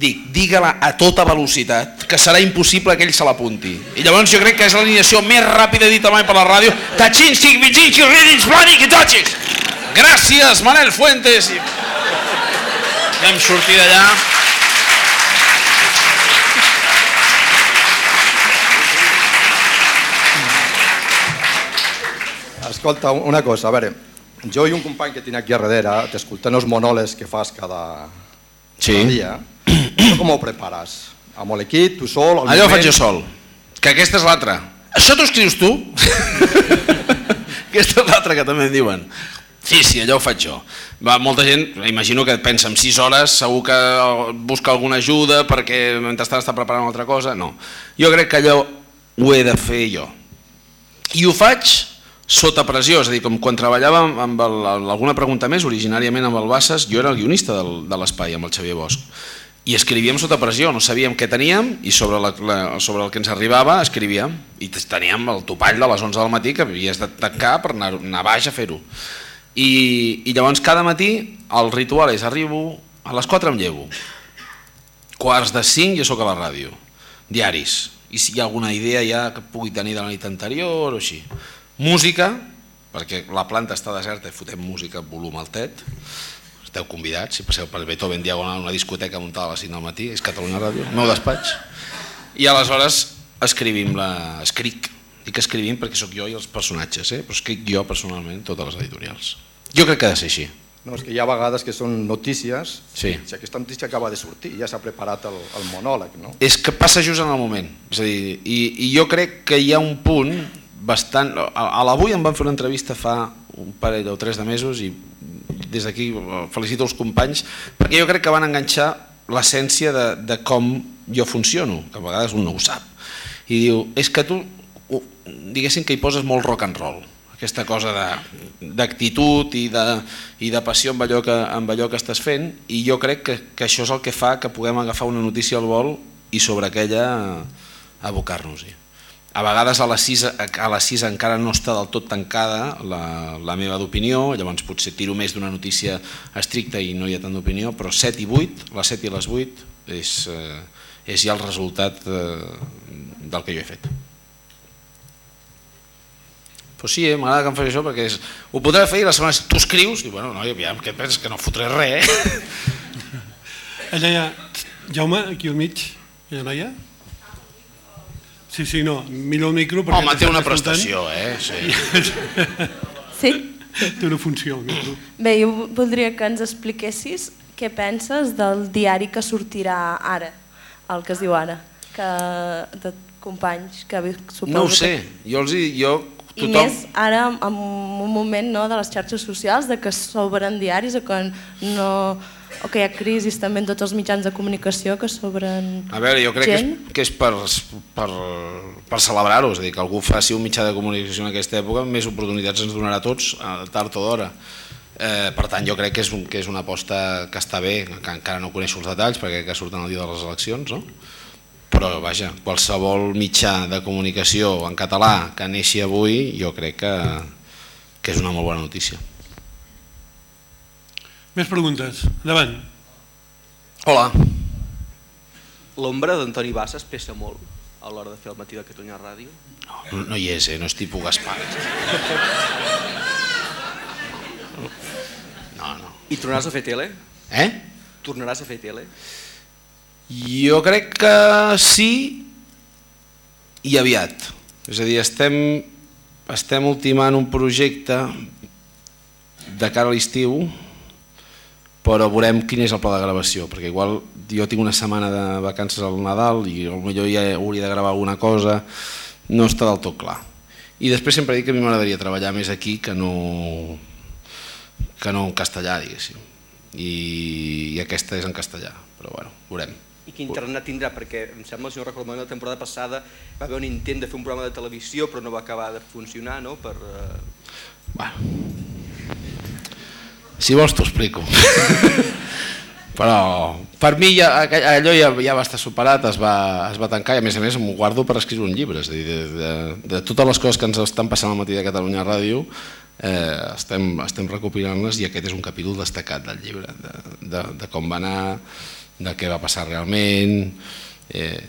dic, digue-la a tota velocitat, que serà impossible que ell se l'apunti. I llavors jo crec que és l'alineació més ràpida dita mai per la ràdio. Tachinski, Vichinski, Ridins, Blani, Kitachik. Gràcies, Manel Fuentes. Vam sortir d'allà. Escolta, una cosa, a veure, jo i un company que tinc aquí a darrere, t'escoltant els monòlegs que fas cada, Sí. cada dia, això com ho prepares? Amb l'equip, tu sol? al Allò ho moment? faig jo sol, que aquesta és l'altra. Això t'ho escrius tu? aquesta és l'altra que també em diuen. Sí, sí, allò ho faig jo. Va, molta gent, imagino que pensa en 6 hores, segur que busca alguna ajuda perquè mentrestant està preparant una altra cosa. No, jo crec que allò ho he de fer jo. I ho faig sota pressió, és a dir, com quan treballava amb, el, alguna pregunta més, originàriament amb el Bassas, jo era el guionista del, de l'Espai, amb el Xavier Bosch, i escrivíem sota pressió, no sabíem què teníem i sobre, la, la, sobre el que ens arribava escrivíem, i teníem el topall de les 11 del matí que havies de tancar per anar, anar baix a fer-ho. I, I llavors cada matí el ritual és arribo, a les 4 em llevo, quarts de 5 jo sóc a la ràdio, diaris, i si hi ha alguna idea ja que pugui tenir de la nit anterior o així. Música, perquè la planta està deserta i fotem música volum altet, esteu convidats, si passeu per Beethoven Diagonal, una discoteca muntada a les 5 del matí, és Catalunya Ràdio, meu despatx, i aleshores escrivim la... escric, dic escrivim perquè sóc jo i els personatges, eh? però escric jo personalment totes les editorials. Jo crec que ha de ser així. No, és que hi ha vegades que són notícies, Sí. si aquesta notícia acaba de sortir, ja s'ha preparat el, el monòleg, no? és que passa just en el moment és a dir, i, i jo crec que hi ha un punt bastant a, l'avui em van fer una entrevista fa un parell o tres de mesos i des d'aquí eh, felicito els companys perquè jo crec que van enganxar l'essència de, de com jo funciono que a vegades un no ho sap i diu, és que tu diguéssim que hi poses molt rock and roll aquesta cosa d'actitud i, de, i de passió amb allò, que, amb allò que estàs fent i jo crec que, que això és el que fa que puguem agafar una notícia al vol i sobre aquella abocar-nos-hi. A vegades a les, 6, a les 6 encara no està del tot tancada la, la meva d'opinió, llavors potser tiro més d'una notícia estricta i no hi ha tant d'opinió, però 7 i 8, les 7 i les 8 és, eh, és ja el resultat eh, del que jo he fet. Pues sí, eh, m'agrada que em faci això perquè és, ho podré fer i la setmana tu escrius i bueno, no, aviam, què penses que no fotré res, eh? Allà hi ha... Jaume, aquí al mig, ha noia? Sí, sí, no, mira el micro perquè... Home, té una prestació, eh? Sí. Sí? Té una funció, el micro. Bé, jo voldria que ens expliquessis què penses del diari que sortirà ara, el que es diu ara, que de companys que suposo No ho sé, que... jo els hi, jo, I tothom... més ara en un moment no, de les xarxes socials de que s'obren diaris o que, no, o que hi ha crisis també en tots els mitjans de comunicació que s'obren A veure, jo crec que és, gent. que és per, per, per celebrar-ho, és a dir, que algú faci un mitjà de comunicació en aquesta època, més oportunitats ens donarà a tots, a tard o d'hora. Eh, per tant, jo crec que és, un, que és una aposta que està bé, que encara no coneixo els detalls perquè que surten el dia de les eleccions, no? però vaja, qualsevol mitjà de comunicació en català que neixi avui, jo crec que, que és una molt bona notícia. Més preguntes, endavant. Hola. L'ombra d'Antoni Bassas pesa molt a l'hora de fer el matí de Catalunya Ràdio? No, no hi és, eh? no és tipus Gaspar. No, no. I tornaràs a fer tele? Eh? Tornaràs a fer tele? Jo crec que sí i aviat. És a dir, estem, estem ultimant un projecte de cara a l'estiu, però veurem quin és el pla de gravació, perquè igual jo tinc una setmana de vacances al Nadal i potser ja hauria de gravar alguna cosa, no està del tot clar. I després sempre dic que a mi m'agradaria treballar més aquí que no, que no en castellà, diguéssim. I, I aquesta és en castellà, però bueno, veurem. I quin tarannà tindrà? Perquè em sembla, si no recordo la temporada passada va haver un intent de fer un programa de televisió però no va acabar de funcionar, no? Per, eh... Si vols t'ho explico. Però per mi ja, allò ja, ja va estar superat, es va, es va tancar i a més a més m'ho guardo per escriure un llibre. És a dir, de, de, de totes les coses que ens estan passant al matí de Catalunya Ràdio eh, estem, estem recopilant-les i aquest és un capítol destacat del llibre, de, de, de com va anar, de què va passar realment. Eh,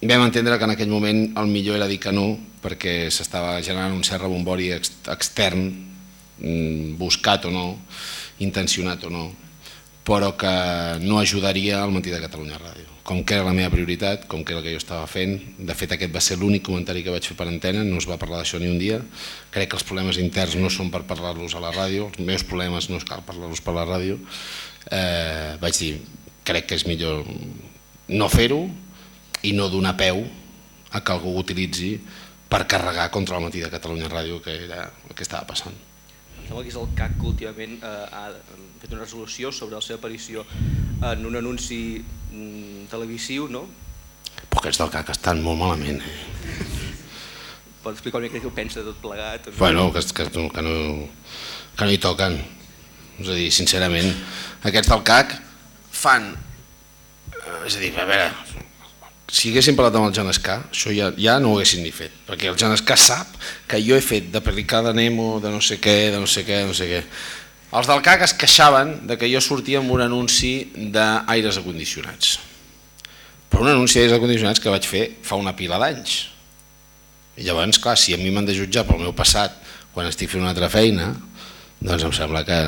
vam entendre que en aquell moment el millor era dir que no perquè s'estava generant un cert rebombori ex, extern, buscat o no, intencionat o no, però que no ajudaria al Matí de Catalunya Ràdio. Com que era la meva prioritat, com que era el que jo estava fent, de fet aquest va ser l'únic comentari que vaig fer per antena, no es va parlar d'això ni un dia, crec que els problemes interns no són per parlar-los a la ràdio, els meus problemes no cal parlar-los per la ràdio, eh, vaig dir, crec que és millor no fer-ho i no donar peu a que algú ho utilitzi per carregar contra el matí de Catalunya Ràdio, que era el que estava passant. Em sembla que és el CAC que últimament eh, ha fet una resolució sobre la seva aparició en un anunci mm, televisiu, no? Però aquests del CAC estan molt malament. Eh? Pot explicar una mica què ho pensa de tot plegat? O no? Bueno, que, que, que, no, que no hi toquen. És a dir, sincerament, aquests del CAC fan... eh, És a dir, a veure, si haguéssim parlat amb el Jan Escà, això ja, ja no ho haguessin ni fet, perquè el Jan Escà sap que jo he fet de pel·lícula de Nemo, de no sé què, de no sé què, de no sé què. Els del CAC es queixaven de que jo sortia amb un anunci d'aires acondicionats. Però un anunci d'aires acondicionats que vaig fer fa una pila d'anys. I llavors, clar, si a mi m'han de jutjar pel meu passat quan estic fent una altra feina, doncs em sembla que,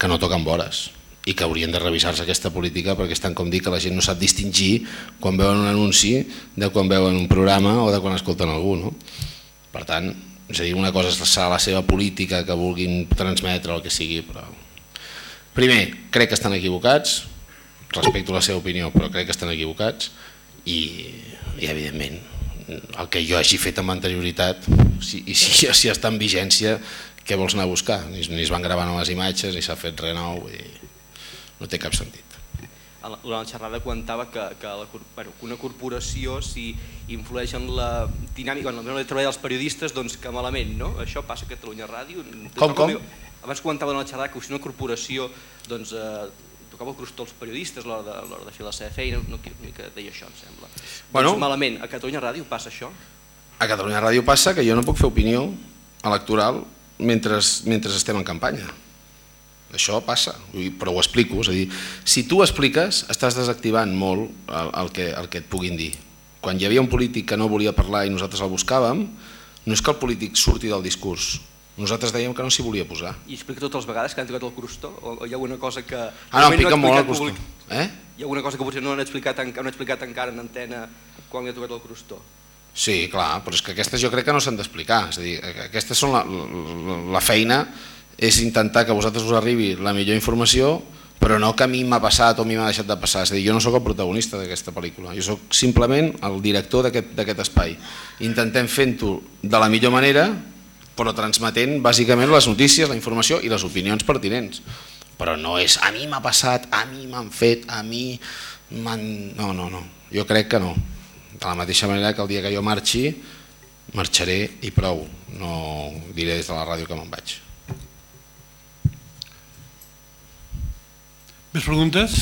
que no toquen vores i que haurien de revisar-se aquesta política perquè estan com dir que la gent no sap distingir quan veuen un anunci de quan veuen un programa o de quan escolten algú. No? Per tant, és a dir, una cosa serà la seva política que vulguin transmetre o el que sigui, però... Primer, crec que estan equivocats, respecto la seva opinió, però crec que estan equivocats i, i evidentment, el que jo hagi fet amb anterioritat, si, i si, si està en vigència, què vols anar a buscar? Ni, ni es van gravar noves imatges, ni s'ha fet res nou, vull dir, no té cap sentit. Durant la xerrada comentava que, que, la, bueno, que una corporació si influeix en la dinàmica, en la manera de treballar dels periodistes, doncs que malament, no? Això passa a Catalunya Ràdio. Com, com? Abans comentava en la xerrada que si una corporació doncs, eh, tocava el crostó als periodistes a l'hora de, de fer la seva feina, no, una mica deia això, em sembla. Bueno. doncs malament, a Catalunya Ràdio passa això? A Catalunya Ràdio passa que jo no puc fer opinió electoral mentre, mentre estem en campanya. Això passa, però ho explico. És a dir, si tu expliques, estàs desactivant molt el, el, que, el que et puguin dir. Quan hi havia un polític que no volia parlar i nosaltres el buscàvem, no és que el polític surti del discurs, nosaltres dèiem que no s'hi volia posar. I explica totes les vegades que han tocat el crostó? O, o hi ha alguna cosa que... Ah, no, em pica ha molt el crostó. públic- Eh? Hi ha alguna cosa que potser no han explicat, en- han explicat encara en antena quan li ha tocat el crostó? Sí, clar, però és que aquestes jo crec que no s'han d'explicar. És a dir, aquestes són la, la, la feina és intentar que a vosaltres us arribi la millor informació, però no que a mi m'ha passat o a mi m'ha deixat de passar. És a dir, jo no sóc el protagonista d'aquesta pel·lícula, jo sóc simplement el director d'aquest espai. Intentem fent-ho de la millor manera, però transmetent bàsicament les notícies, la informació i les opinions pertinents. Però no és a mi m'ha passat, a mi m'han fet, a mi m'han... No, no, no, jo crec que no. De la mateixa manera que el dia que jo marxi, marxaré i prou. No diré des de la ràdio que me'n vaig. Més preguntes?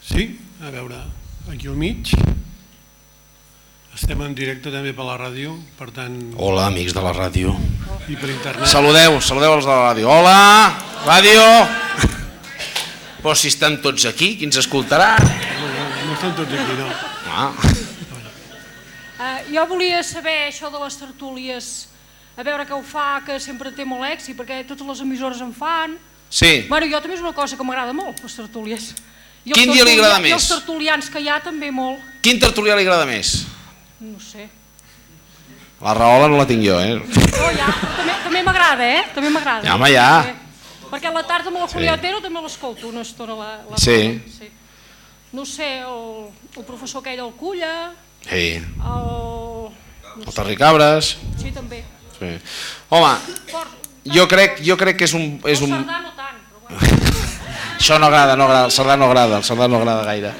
Sí? A veure, aquí al mig. Estem en directe també per la ràdio, per tant... Hola, amics de la ràdio. I per internet. Saludeu, saludeu els de la ràdio. Hola, ràdio! Però si estan tots aquí, qui ens escoltarà? No, no, no estan tots aquí, no. Ah. Uh, jo volia saber això de les tertúlies, a veure què ho fa, que sempre té molt èxit, perquè totes les emissores en fan. Sí. Bueno, jo també és una cosa que m'agrada molt, les tertúlies. I Quin dia li agrada I els més? tertulians que hi ha també molt, Quin tertulià li agrada més? no sé. La raola no la tinc jo, eh? Oh, ja, però també també m'agrada, eh? També m'agrada. Ja, home, ja. Sí. Perquè a la tarda amb la Julià Otero també l'escolto una estona. La, la Sí. sí. No sé, el, el professor aquell, el Culla, Sí. el... El Terri Cabres. Sí, també. Sí. Home, jo crec, jo crec que és un... És un... No tant, bueno. Això no agrada, no agrada, el Cerdà no agrada, el Cerdà no agrada gaire.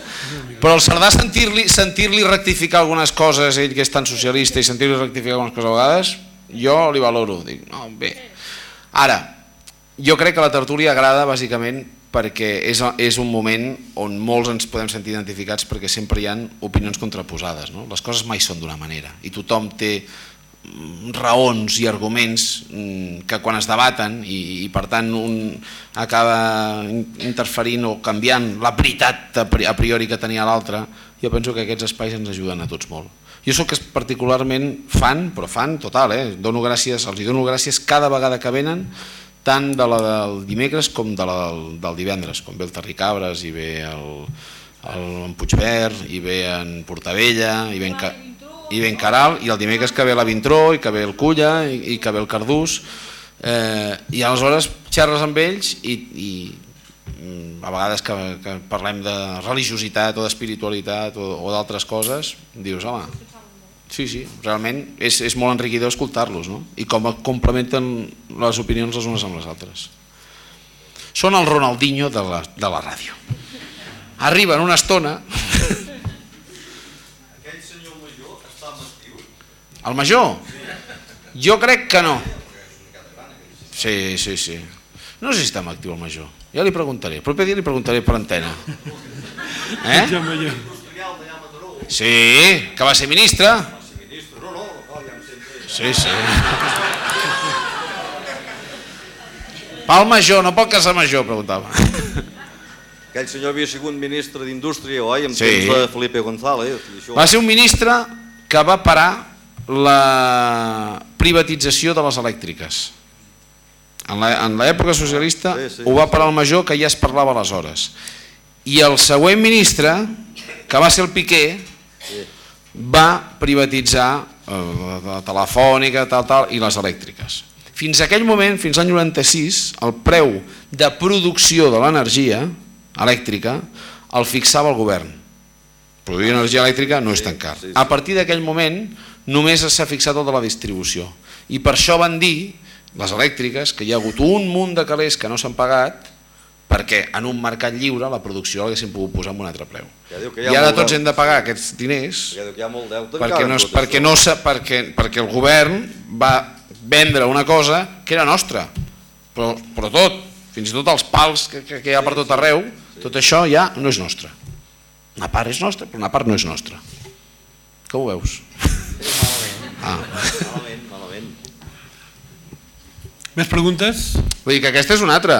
Però el Cerdà sentir-li sentir rectificar algunes coses, ell que és tan socialista, i sentir-li rectificar algunes coses a vegades, jo li valoro. Dic, no, bé. Ara, jo crec que la tertúlia agrada bàsicament perquè és, és un moment on molts ens podem sentir identificats perquè sempre hi han opinions contraposades. No? Les coses mai són d'una manera i tothom té raons i arguments mm, que quan es debaten i, i per tant un acaba in- interferint o canviant la veritat a pri- a priori que tenia l'altre, jo penso que aquests espais ens ajuden a tots molt. Jo sóc particularment fan, però fan total, eh? dono gràcies, els hi dono gràcies cada vegada que venen, tant de la del dimecres com de la del, del divendres, com ve el Terri Cabres i ve el, el, en Puigverd, i ve en Portavella, i ve en, Ca, i ve en Caral, i el dimecres que ve la Vintró, i que ve el Culla, i, i que ve el Cardús, eh, i aleshores xerres amb ells i, i mm, a vegades que, que parlem de religiositat o d'espiritualitat o, o d'altres coses, dius, home, Sí, sí, realment és, és molt enriquidor escoltar-los no? i com complementen les opinions les unes amb les altres. Són el Ronaldinho de la, de la ràdio. Arriben una estona... Aquell senyor major està amb estiu? El major? Jo crec que no. Sí, sí, sí. No sé si està amb actiu el major. Ja li preguntaré. El proper dia li preguntaré per antena. Eh? Sí, que va ser ministre. Sí, sí. Pel major, no pot casar major, preguntava. Aquell senyor havia sigut ministre d'Indústria, oi? En Sí. temps de Felipe González. I això... Va ser un ministre que va parar la privatització de les elèctriques. En l'època socialista Sí, sí, ho va parar el major que ja es parlava aleshores. I el següent ministre, que va ser el Piqué, va privatitzar eh, la, telefònica tal, tal, i les elèctriques. Fins a aquell moment, fins l'any 96, el preu de producció de l'energia elèctrica el fixava el govern. Produir energia elèctrica no és tan car. A partir d'aquell moment només s'ha fixat el de la distribució. I per això van dir, les elèctriques, que hi ha hagut un munt de calés que no s'han pagat perquè en un mercat lliure la producció l'haguessin pogut posar amb un altre preu. Ja diu que hi ha I ara tots deute. hem de pagar aquests diners Ja diu que hi ha molt deute perquè, no, és- perquè, no, perquè, perquè el govern va vendre una cosa que era nostra, però, però tot, fins i tot els pals que, que, que hi ha per tot arreu, tot això ja no és nostre. Una part és nostra, però una part no és nostra. Com ho veus? Ah. Malament, malament. Més preguntes? Vull dir que aquesta és una altra.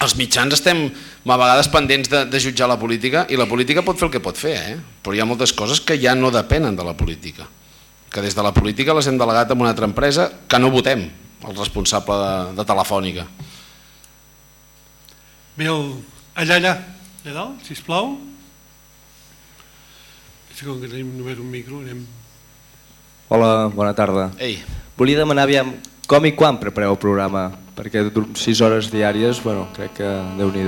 Els mitjans estem a vegades pendents de, de jutjar la política i la política pot fer el que pot fer, eh? però hi ha moltes coses que ja no depenen de la política. Que des de la política les hem delegat en una altra empresa que no votem, el responsable de, de Telefònica. Bé, el... allà, allà, allà dalt, sisplau. Com que tenim només un micro, anem... Hola, bona tarda. Ei. Volia demanar aviam com i quan prepareu el programa, perquè dur 6 hores diàries, bueno, crec que déu nhi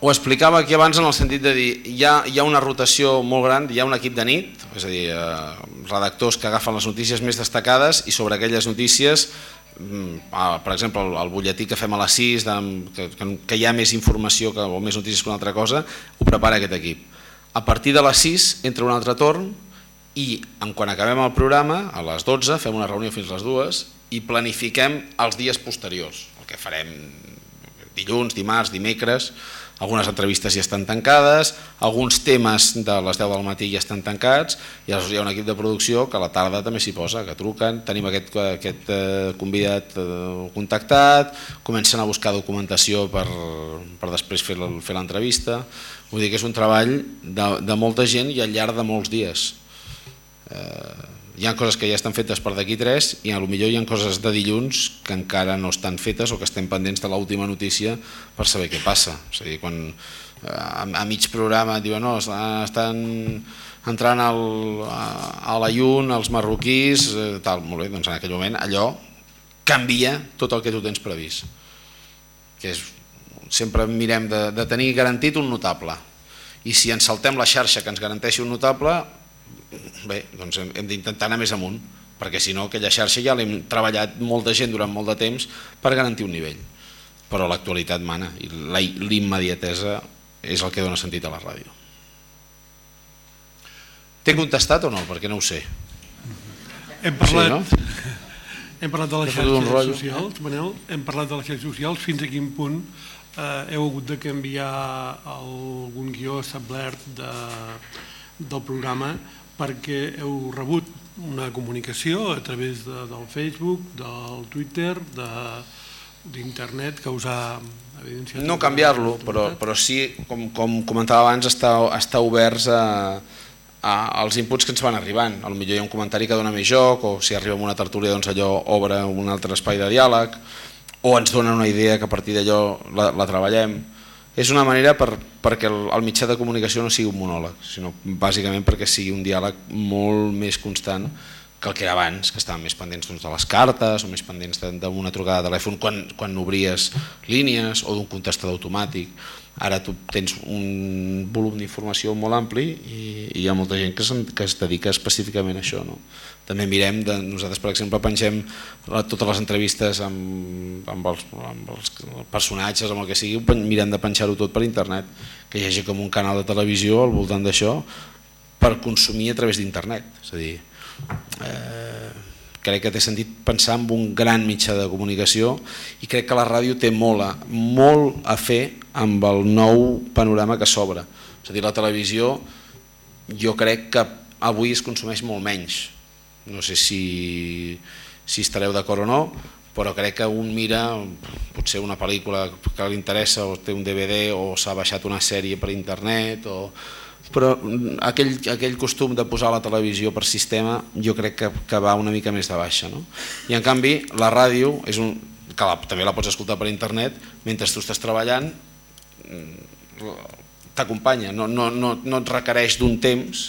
Ho explicava aquí abans en el sentit de dir hi ha, hi ha una rotació molt gran, hi ha un equip de nit, és a dir, eh, redactors que agafen les notícies més destacades i sobre aquelles notícies, mm, ah, per exemple, el, el butlletí que fem a les 6, de, que, que, que hi ha més informació que, o més notícies que una altra cosa, ho prepara aquest equip. A partir de les 6 entra un altre torn i en quan acabem el programa, a les 12, fem una reunió fins a les 2 i planifiquem els dies posteriors, el que farem dilluns, dimarts, dimecres, algunes entrevistes ja estan tancades, alguns temes de les 10 del matí ja estan tancats i aleshores hi ha un equip de producció que a la tarda també s'hi posa, que truquen, tenim aquest, aquest eh, convidat eh, contactat, comencen a buscar documentació per, per després fer l'entrevista, vull dir que és un treball de, de molta gent i al llarg de molts dies. Eh, hi ha coses que ja estan fetes per d'aquí tres i a lo millor hi ha coses de dilluns que encara no estan fetes o que estem pendents de l'última notícia per saber què passa. És a dir, quan eh, a, mig programa diuen no, estan- estan entrant al, a, a la llun els marroquís, eh, tal, molt bé, doncs en aquell moment allò canvia tot el que tu tens previst. Que és, sempre mirem de, de tenir garantit un notable i si ens saltem la xarxa que ens garanteixi un notable bé, doncs hem, hem d'intentar anar més amunt, perquè si no aquella xarxa ja l'hem treballat molta gent durant molt de temps per garantir un nivell. Però l'actualitat mana i la- l'immediatesa és el que dona sentit a la ràdio. T'he contestat o no? Perquè no ho sé. Hem parlat, Sí, no? hem parlat de les xarxes socials, Manel, hem parlat de les xarxes socials, fins a quin punt eh, heu hagut de canviar algun guió establert de, del programa perquè heu rebut una comunicació a través de, del Facebook, del Twitter, de- d'internet que us ha evidenciat... No canviar-lo, però, però sí, com, com comentava abans, està, està oberts a, a, als inputs que ens van arribant. A lo millor hi ha un comentari que dona més joc, o si arriba a una tertúlia doncs allò obre un altre espai de diàleg, o ens donen una idea que a partir d'allò la, la treballem. És una manera per, perquè el, el mitjà de comunicació no sigui un monòleg, sinó bàsicament perquè sigui un diàleg molt més constant que el que era abans, que estaven més pendents doncs, de les cartes o més pendents d'una trucada de telèfon quan, quan obries línies o d'un contestador automàtic. Ara tu tens un volum d'informació molt ampli i, i hi ha molta gent que, que es dedica específicament a això. No? També mirem, de, nosaltres per exemple pengem totes les entrevistes amb, amb, els, amb els personatges, amb el que sigui, mirem de penjar-ho tot per internet, que hi hagi com un canal de televisió al voltant d'això per consumir a través d'internet. És a dir, eh, crec que té sentit pensar en un gran mitjà de comunicació i crec que la ràdio té molt a, molt a fer amb el nou panorama que s'obre. És a dir, la televisió jo crec que avui es consumeix molt menys. No sé si, si estareu d'acord o no, però crec que un mira potser una pel·lícula que li interessa o té un DVD o s'ha baixat una sèrie per internet o però aquell, aquell costum de posar la televisió per sistema jo crec que, que va una mica més de baixa. No? I en canvi la ràdio, és un, que la, també la pots escoltar per internet, mentre tu estàs treballant mm, t'acompanya, no, no, no, no et requereix d'un temps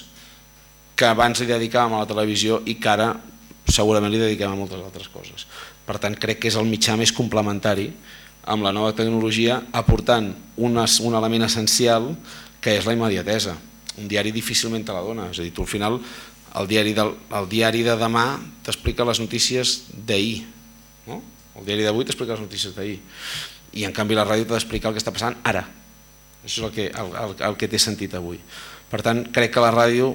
que abans li dedicàvem a la televisió i que ara segurament li dediquem a moltes altres coses. Per tant, crec que és el mitjà més complementari amb la nova tecnologia aportant un, un element essencial que és la immediatesa un diari difícilment te la dona, és a dir, tu al final el diari, del, el diari de demà t'explica les notícies d'ahir, no? el diari d'avui t'explica les notícies d'ahir, i en canvi la ràdio t'ha d'explicar el que està passant ara, això és el que, el, el, el que té sentit avui. Per tant, crec que la ràdio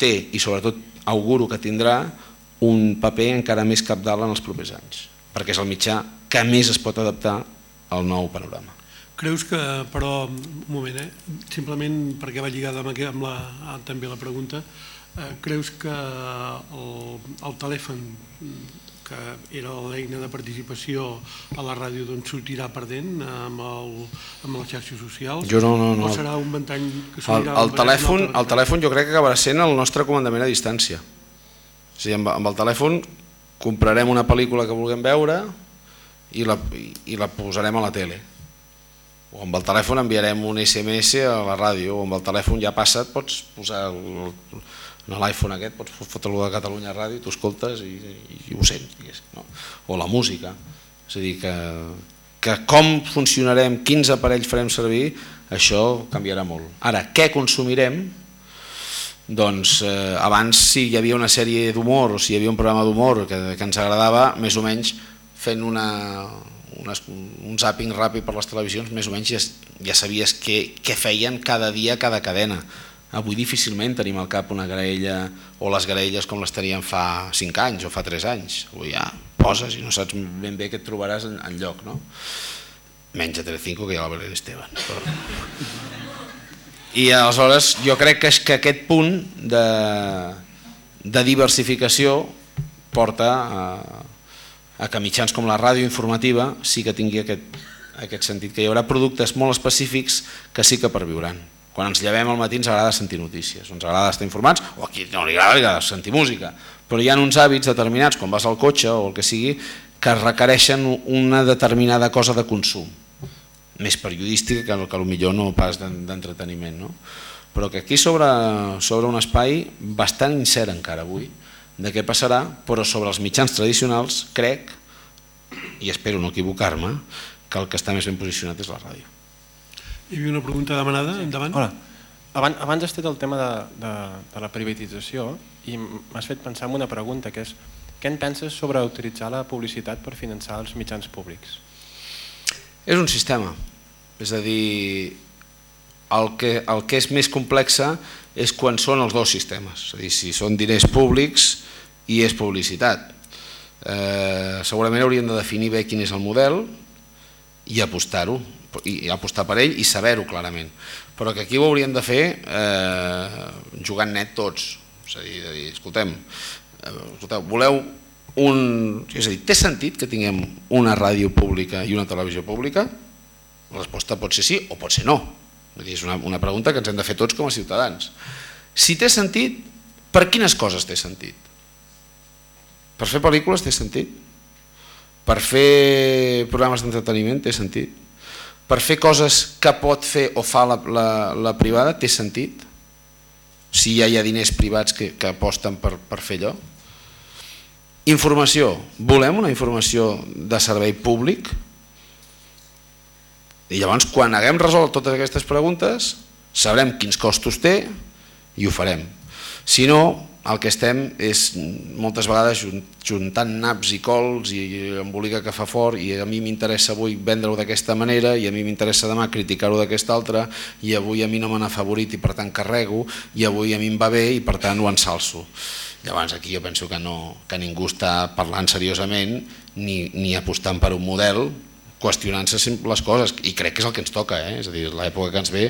té, i sobretot auguro que tindrà, un paper encara més capdalt en els propers anys, perquè és el mitjà que més es pot adaptar al nou panorama. Creus que, però, un moment, eh? simplement perquè va lligada amb, amb la, també la pregunta, eh, creus que el, el telèfon que era l'eina de participació a la ràdio doncs sortirà perdent amb, el, amb les xarxes socials? Jo no, no, no. O serà un ventall que sortirà? El, el, telèfon, el telèfon jo crec que acabarà sent el nostre comandament a distància. O sigui, amb, amb el telèfon comprarem una pel·lícula que vulguem veure i la, i la posarem a la tele o amb el telèfon enviarem un SMS a la ràdio, o amb el telèfon ja passat pots posar el, l'iPhone aquest, pots fotre-lo de Catalunya Ràdio, tu escoltes i, i, i ho sents, no? o la música. És a dir, que, que com funcionarem, quins aparells farem servir, això canviarà molt. Ara, què consumirem? Doncs eh, abans si hi havia una sèrie d'humor o si hi havia un programa d'humor que, que ens agradava, més o menys fent una, unes, un zapping ràpid per les televisions, més o menys ja, ja sabies què, què feien cada dia cada cadena. Avui difícilment tenim al cap una graella o les graelles com les teníem fa 5 anys o fa 3 anys. Avui ja poses i no saps ben bé què et trobaràs en, en lloc. No? Menys a Telecinco que ha la Belén Esteban. Però... I aleshores jo crec que, és que aquest punt de, de diversificació porta a, a que mitjans com la ràdio informativa sí que tingui aquest, aquest sentit, que hi haurà productes molt específics que sí que perviuran. Quan ens llevem al matí ens agrada sentir notícies, ens agrada estar informats, o aquí no li agrada, li agrada sentir música, però hi ha uns hàbits determinats, quan vas al cotxe o el que sigui, que requereixen una determinada cosa de consum, més periodística que, que millor no pas d'entreteniment. No? Però que aquí sobre, sobre un espai bastant incert encara avui, de què passarà, però sobre els mitjans tradicionals crec, i espero no equivocar-me, que el que està més ben posicionat és la ràdio. Hi havia una pregunta demanada, endavant. Hola. Abans, abans has fet el tema de, de, de la privatització i m'has fet pensar en una pregunta que és què en penses sobre utilitzar la publicitat per finançar els mitjans públics? És un sistema, és a dir, el que, el que és més complexa és quan són els dos sistemes, és a dir, si són diners públics i és publicitat. Eh, segurament hauríem de definir bé quin és el model i apostar-ho, i apostar per ell i saber-ho clarament. Però que aquí ho hauríem de fer eh, jugant net tots, és a dir, de dir escoltem, eh, escolteu, voleu un... És a dir, té sentit que tinguem una ràdio pública i una televisió pública? La resposta pot ser sí o pot ser no. És una, una pregunta que ens hem de fer tots com a ciutadans. Si té sentit, per quines coses té sentit? Per fer pel·lícules té sentit. Per fer programes d'entreteniment té sentit? Per fer coses que pot fer o fa la, la, la privada té sentit? Si ja hi ha diners privats que, que aposten per, per fer allò? Informació. Volem una informació de servei públic? I llavors, quan haguem resolt totes aquestes preguntes, sabrem quins costos té i ho farem. Si no, el que estem és moltes vegades juntant naps i cols i embolica que fa fort i a mi m'interessa avui vendre-ho d'aquesta manera i a mi m'interessa demà criticar-ho d'aquesta altra i avui a mi no m'han afavorit i per tant carrego i avui a mi em va bé i per tant ho ensalço. Llavors aquí jo penso que, no, que ningú està parlant seriosament ni, ni apostant per un model qüestionant-se les coses i crec que és el que ens toca, eh? és a dir, l'època que ens ve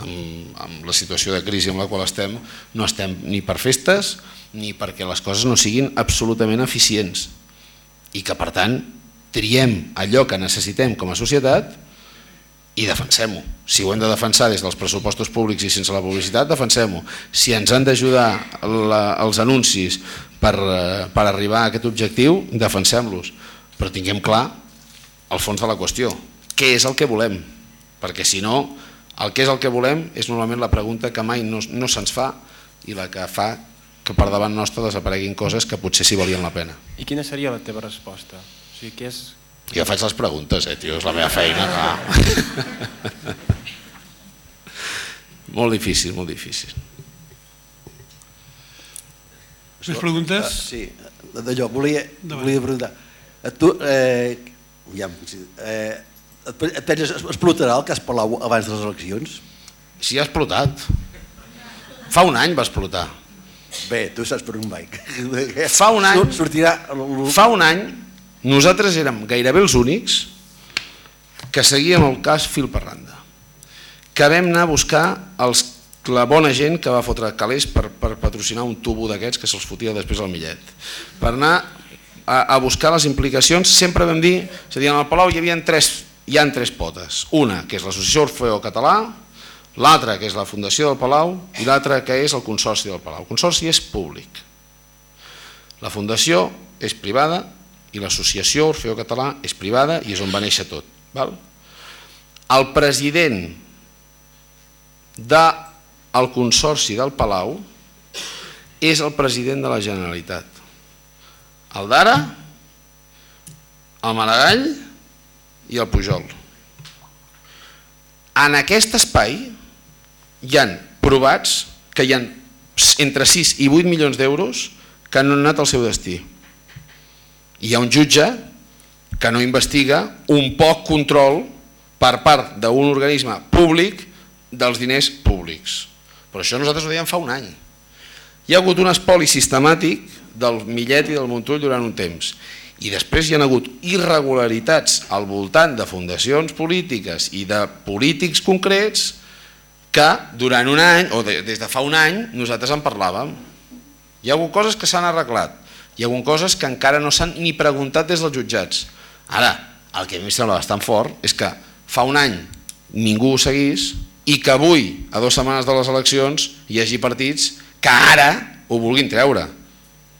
amb, amb la situació de crisi en la qual estem no estem ni per festes ni perquè les coses no siguin absolutament eficients i que per tant triem allò que necessitem com a societat i defensem-ho. Si ho hem de defensar des dels pressupostos públics i sense la publicitat, defensem-ho. Si ens han d'ajudar els anuncis per, eh, per arribar a aquest objectiu, defensem-los. Però tinguem clar el fons de la qüestió. Què és el que volem? Perquè si no, el que és el que volem és normalment la pregunta que mai no, no se'ns fa i la que fa que per davant nostre desapareguin coses que potser sí valien la pena. I quina seria la teva resposta? O sigui, què és... Jo faig les preguntes, eh, tio, és la meva feina, clar. molt difícil, molt difícil. Més preguntes? Uh, sí, d'allò, volia, volia preguntar. A tu, eh, ja, eh, et, et penses, explotarà el cas Palau abans de les eleccions? Sí, ha explotat. Fa un any va explotar. Bé, tu saps per un bike. Fa un any, sortirà... fa un any nosaltres érem gairebé els únics que seguíem el cas fil per randa. Que vam anar a buscar els, la bona gent que va fotre calés per, per patrocinar un tubo d'aquests que se'ls fotia després al millet. Per anar a, a buscar les implicacions, sempre vam dir, és a dir, en el Palau hi havia tres, hi han tres potes. Una, que és l'Associació Orfeo Català, l'altra, que és la Fundació del Palau, i l'altra, que és el Consorci del Palau. El Consorci és públic. La Fundació és privada i l'Associació Orfeo Català és privada i és on va néixer tot. Val? El president del Consorci del Palau és el president de la Generalitat el d'ara, el Maragall i el Pujol. En aquest espai hi han provats que hi han entre 6 i 8 milions d'euros que no han anat al seu destí. Hi ha un jutge que no investiga un poc control per part d'un organisme públic dels diners públics. Però això nosaltres ho dèiem fa un any. Hi ha hagut un espoli sistemàtic del Millet i del Montull durant un temps. I després hi ha hagut irregularitats al voltant de fundacions polítiques i de polítics concrets que durant un any, o des de fa un any, nosaltres en parlàvem. Hi ha hagut coses que s'han arreglat, hi ha hagut coses que encara no s'han ni preguntat des dels jutjats. Ara, el que a mi em sembla bastant fort és que fa un any ningú ho seguís i que avui, a dues setmanes de les eleccions, hi hagi partits que ara ho vulguin treure.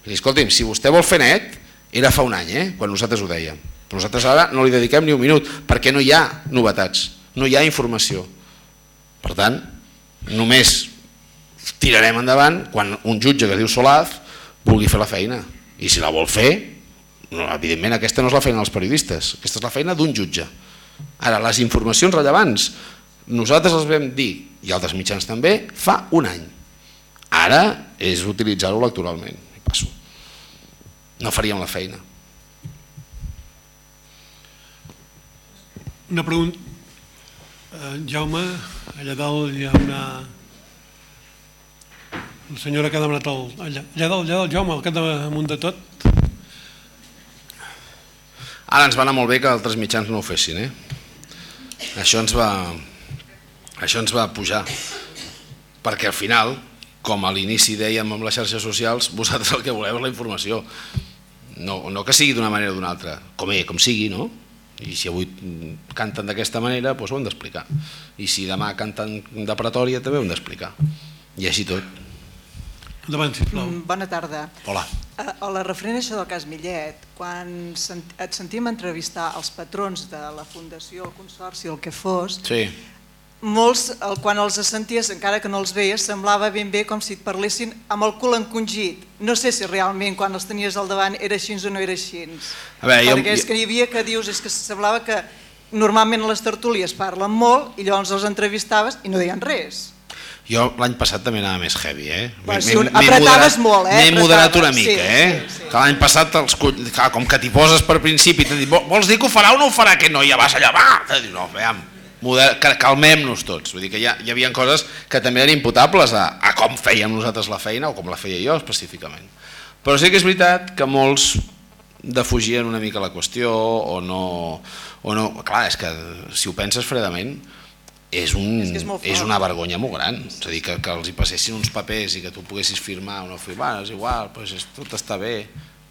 I escolti'm, si vostè vol fer net, era fa un any, eh, quan nosaltres ho dèiem. Però nosaltres ara no li dediquem ni un minut, perquè no hi ha novetats, no hi ha informació. Per tant, només tirarem endavant quan un jutge que diu Solaz vulgui fer la feina. I si la vol fer, no, evidentment aquesta no és la feina dels periodistes, aquesta és la feina d'un jutge. Ara, les informacions rellevants, nosaltres les vam dir, i altres mitjans també, fa un any. Ara és utilitzar-ho electoralment passo. No faríem la feina. Una pregunta. Uh, Jaume, allà dalt hi ha una... La senyora que ha demanat el... Allà, allà dalt, allà dalt, Jaume, al cap damunt de tot. Ara ens va anar molt bé que altres mitjans no ho fessin, eh? Això ens va... Això ens va pujar. Perquè al final, com a l'inici dèiem amb les xarxes socials, vosaltres el que voleu és la informació. No, no que sigui d'una manera o d'una altra, com, és, com sigui, no? I si avui canten d'aquesta manera, doncs ho hem d'explicar. I si demà canten de pretòria, també ho hem d'explicar. I així tot. Endavant, sisplau. Mm, Bona tarda. Hola. A, a la referent a això del cas Millet, quan et sentim entrevistar els patrons de la Fundació, el Consorci, el que fos, Sí. Molts, quan els senties, encara que no els veies, semblava ben bé com si et parlessin amb el cul encongit. No sé si realment quan els tenies al davant era així o no era així. A veure, jo- Perquè és que hi havia que dius, és que semblava que normalment les tertúlies parlen molt i llavors els entrevistaves i no deien res. Jo l'any passat també anava més heavy, eh? Bueno, M'he- sí, m'he apretaves moderat- molt, eh? M'he moderat una mica, sí, eh? sí, sí. Que l'any passat, els, clar, com que t'hi poses per principi, t'he dit, "Vol- vols dir que ho farà o no ho farà aquest noi? Ja vas allà, va! Dit, no, veiem, que- calmem-nos tots. Vull dir que hi, ha, hi havia coses que també eren imputables a, a com fèiem nosaltres la feina o com la feia jo específicament. Però sí que és veritat que molts defugien una mica la qüestió o no... O no clar, és que si ho penses fredament, és, un, És és és, una vergonya molt gran. És a dir, que, que els hi passessin uns papers i que tu poguessis firmar o no firmar, és igual, pues és, tot està bé.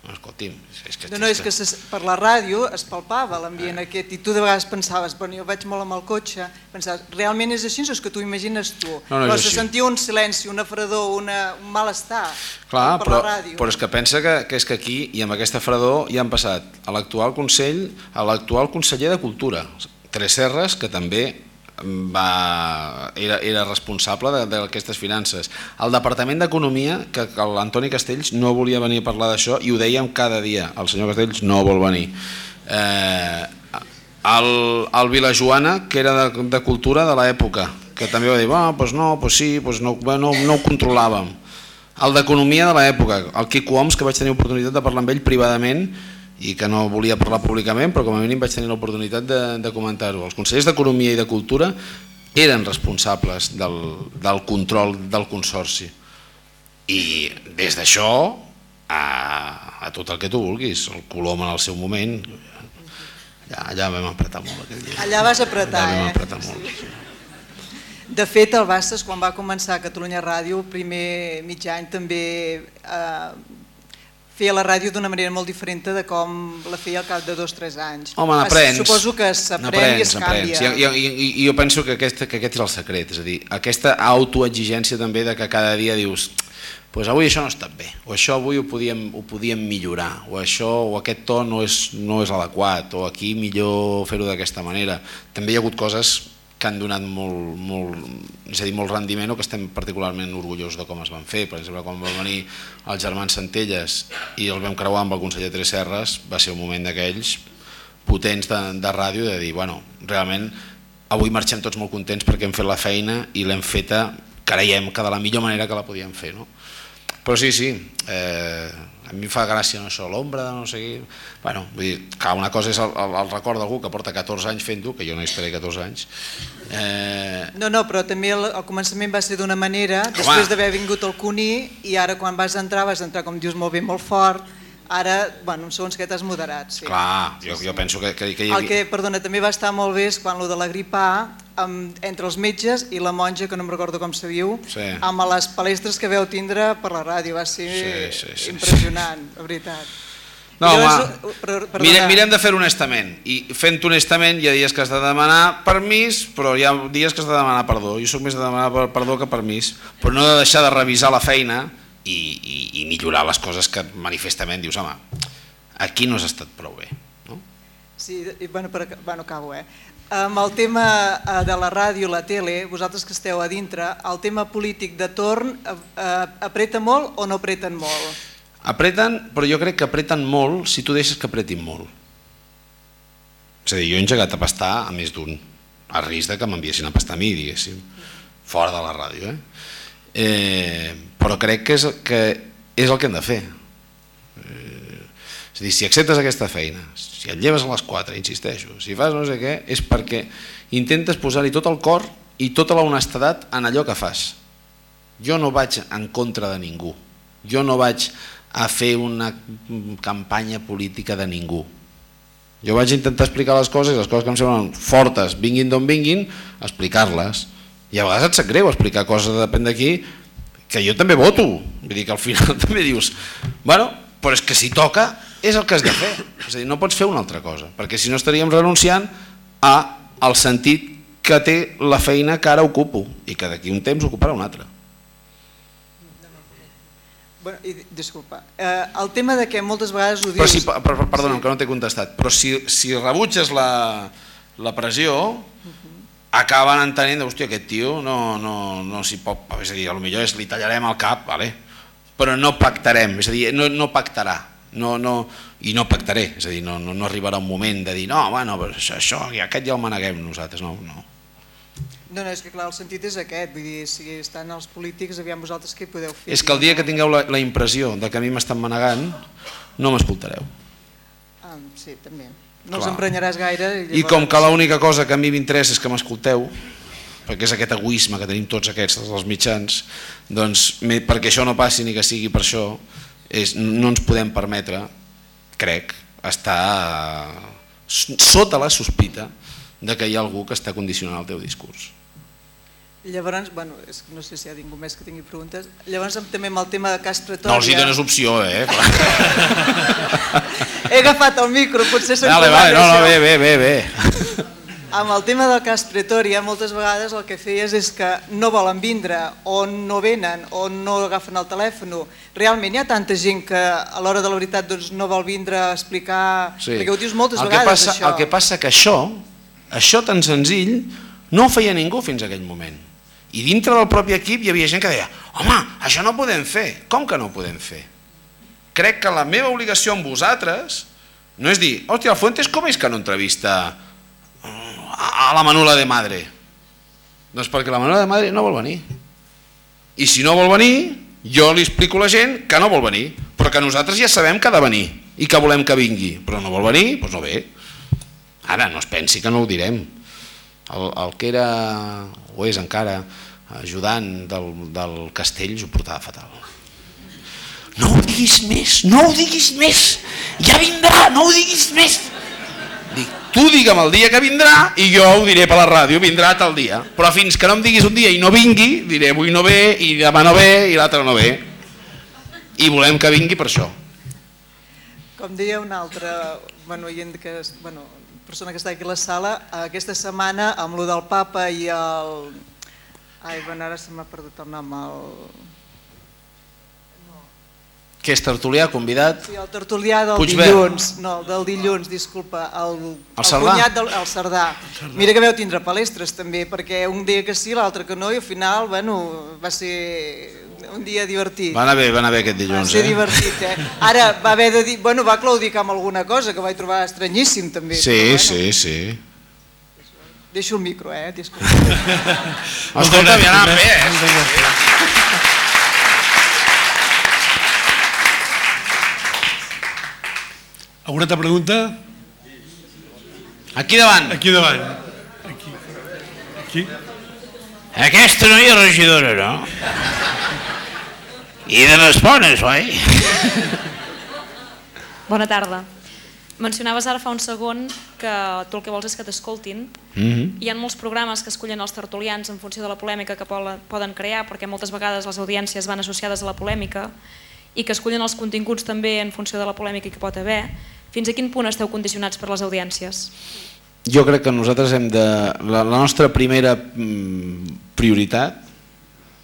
No, escolti'm, és, que... No, no, és que per la ràdio es palpava l'ambient aquest i tu de vegades pensaves, bueno, jo vaig molt amb el cotxe, pensaves, realment és així o és que tu imagines tu? No, no, però se així. sentia un silenci, una fredor, una, un malestar Clar, per però, la ràdio. però és que pensa que, que és que aquí i amb aquesta fredor hi han passat a l'actual Consell, a l'actual conseller de Cultura, Tres Serres, que també va, era, era responsable d'aquestes finances. El Departament d'Economia, que, l'Antoni Castells no volia venir a parlar d'això i ho dèiem cada dia, el senyor Castells no vol venir. Eh, el, el Vilajoana, que era de, de cultura de l'època, que també va dir, ah, doncs no, doncs sí, doncs no, no, no ho controlàvem. El d'Economia de l'època, el Quico Oms, que vaig tenir oportunitat de parlar amb ell privadament i que no volia parlar públicament, però com a mínim vaig tenir l'oportunitat de, de comentar-ho. Els consellers d'Economia i de Cultura eren responsables del, del control del Consorci. I des d'això a, a tot el que tu vulguis, el Colom en el seu moment, ja, ja vam apretar molt aquell dia. Allà vas apretar, ja vam eh? apretar molt. De fet, el Basses, quan va començar a Catalunya Ràdio, el primer mig any també eh, feia la ràdio d'una manera molt diferent de com la feia al cap de dos o tres anys. Home, n'aprens. Suposo que s'aprèn i es canvia. I, i, i, jo penso que aquest, que aquest és el secret, és a dir, aquesta autoexigència també de que cada dia dius pues avui això no ha estat bé, o això avui ho podíem, ho podíem millorar, o això o aquest to no és, no és adequat, o aquí millor fer-ho d'aquesta manera. També hi ha hagut coses que han donat molt, molt, és a dir, molt rendiment o que estem particularment orgullosos de com es van fer. Per exemple, quan va venir el germans Centelles i el vam creuar amb el conseller Tres Serres, va ser un moment d'aquells potents de, de ràdio de dir, bueno, realment avui marxem tots molt contents perquè hem fet la feina i l'hem feta, creiem que de la millor manera que la podíem fer. No? Però sí, sí, eh, a mi em fa gràcia no, això, l'ombra de no sé qui... Bueno, vull dir, que una cosa és el, el, el record d'algú que porta 14 anys fent-ho, que jo no hi estaré 14 anys, eh, No, no, però també el, el començament va ser d'una manera, després d'haver vingut el Cuní, i ara quan vas entrar, vas entrar, com dius, molt bé, molt fort, ara, bueno, segons què t'has moderat. Sí. clar, jo, jo penso que, que, que hi El havia... que, perdona, també va estar molt bé és quan lo de la grip A, amb, entre els metges i la monja, que no em recordo com se diu, Sí. amb les palestres que veu tindre per la ràdio, va ser Sí, sí, sí, impressionant, la veritat. No, home, perdona. mirem, mirem de fer-ho honestament i fent honestament hi ha dies que has de demanar permís però hi ha dies que has de demanar perdó jo sóc més de demanar per- perdó que permís però no de deixar de revisar la feina i, i, i millorar les coses que manifestament dius home, aquí no has estat prou bé Sí, i, bueno, per, bueno, acabo, eh? Amb el tema eh, de la ràdio la tele, vosaltres que esteu a dintre, el tema polític de torn eh, eh, apreta molt o no apreten molt? Apreten, però jo crec que apreten molt si tu deixes que apretin molt. És a dir, jo he engegat a pastar a més d'un, a risc de que m'enviessin a pastar a mi, diguéssim, fora de la ràdio. Eh? Eh, però crec que és, que és el que hem de fer. Eh, és a dir, si acceptes aquesta feina, si et lleves a les 4, insisteixo, si fas no sé què, és perquè intentes posar-hi tot el cor i tota la honestedat en allò que fas. Jo no vaig en contra de ningú, jo no vaig a fer una campanya política de ningú. Jo vaig intentar explicar les coses, les coses que em semblen fortes, vinguin d'on vinguin, explicar-les. I a vegades et sap greu explicar coses, depèn d'aquí, que jo també voto. Vull dir que al final també dius, bueno, però és que si toca és el que has de fer. És a dir, no pots fer una altra cosa, perquè si no estaríem renunciant a el sentit que té la feina que ara ocupo i que d'aquí un temps ocuparà una altra. Bueno, i, disculpa, eh, el tema de que moltes vegades ho dius... Però si, per, perdona'm, que no t'he contestat, però si, si rebutges la, la pressió, acaben entenent, hòstia, aquest tio no, no, no s'hi pot... És a dir, potser és li tallarem el cap, vale? però no pactarem, és a dir, no, no pactarà, no, no, i no pactaré, és a dir, no, no, no arribarà un moment de dir, no, bueno, això, això aquest ja el maneguem nosaltres, no, no. No, no, és que clar, el sentit és aquest, vull dir, si estan els polítics, aviam vosaltres què podeu fer. És que el dia que tingueu la, la impressió de que a mi m'estan manegant, no m'escoltareu. Ah, sí, també. No els emprenyaràs gaire. I com que l'única cosa que a mi m'interessa és que m'escolteu, perquè és aquest egoisme que tenim tots aquests, dels mitjans, doncs perquè això no passi ni que sigui per això, és, no ens podem permetre, crec, estar sota la sospita de que hi ha algú que està condicionant el teu discurs. Llavors, bueno, és no sé si hi ha ningú més que tingui preguntes. Llavors també amb el tema de cas pretòria... No els hi dones opció, eh? He agafat el micro, potser se'n vale, vale, no, no, bé, bé, bé, bé. Amb el tema del cas pretòria, moltes vegades el que feies és que no volen vindre, o no venen, o no agafen el telèfon. Realment hi ha tanta gent que a l'hora de la veritat doncs, no vol vindre a explicar... Sí. Perquè ho dius moltes el vegades, passa, això. El que passa que això, això tan senzill, no ho feia ningú fins a aquell moment. I dintre del propi equip hi havia gent que deia home, això no ho podem fer. Com que no ho podem fer? Crec que la meva obligació amb vosaltres no és dir, hòstia, el Fuentes com és que no entrevista a la Manula de Madre? Doncs perquè la Manula de Madre no vol venir. I si no vol venir, jo li explico a la gent que no vol venir, però que nosaltres ja sabem que ha de venir i que volem que vingui, però no vol venir, doncs no ve. Ara, no es pensi que no ho direm. El, el que era, o és encara, ajudant del, del castell, ho portava fatal. No ho diguis més, no ho diguis més, ja vindrà, no ho diguis més. Dic, tu digue'm el dia que vindrà i jo ho diré per la ràdio, vindrà tal dia. Però fins que no em diguis un dia i no vingui, diré avui no ve, i demà no ve, i l'altre no ve. I volem que vingui per això. Com deia una altra bueno, que, bueno, persona que està aquí a la sala, aquesta setmana amb lo del papa i el... Ai, bueno, ara se m'ha perdut el nom, el... Que és tertulià, convidat? Sí, el tertulià del Puigverd. dilluns, no, del dilluns, disculpa, el, el, Cerdà? cunyat del el Cerdà. Mira que veu tindre palestres també, perquè un dia que sí, l'altre que no, i al final, bueno, va ser un dia divertit. Va anar bé, va anar bé aquest dilluns, Va ser eh? divertit, eh? Ara va haver de dir, bueno, va claudicar amb alguna cosa que vaig trobar estranyíssim també. Sí, però, bueno, sí, sí. Deixo el micro, eh? Disculpa. Escolta, ja anava bé, eh? Alguna altra pregunta? Aquí davant. Aquí davant. Aquí. Aquí. Aquesta noia és regidora, no? I de les bones, oi? Bona tarda. Mencionaves ara fa un segon que tu el que vols és que t'escoltin. Mhm. Hi ha molts programes que escollen els tertulians en funció de la polèmica que poden crear, perquè moltes vegades les audiències van associades a la polèmica, i que escollen els continguts també en funció de la polèmica que pot haver. Fins a quin punt esteu condicionats per les audiències? Jo crec que nosaltres hem de... La, la nostra primera mm, prioritat,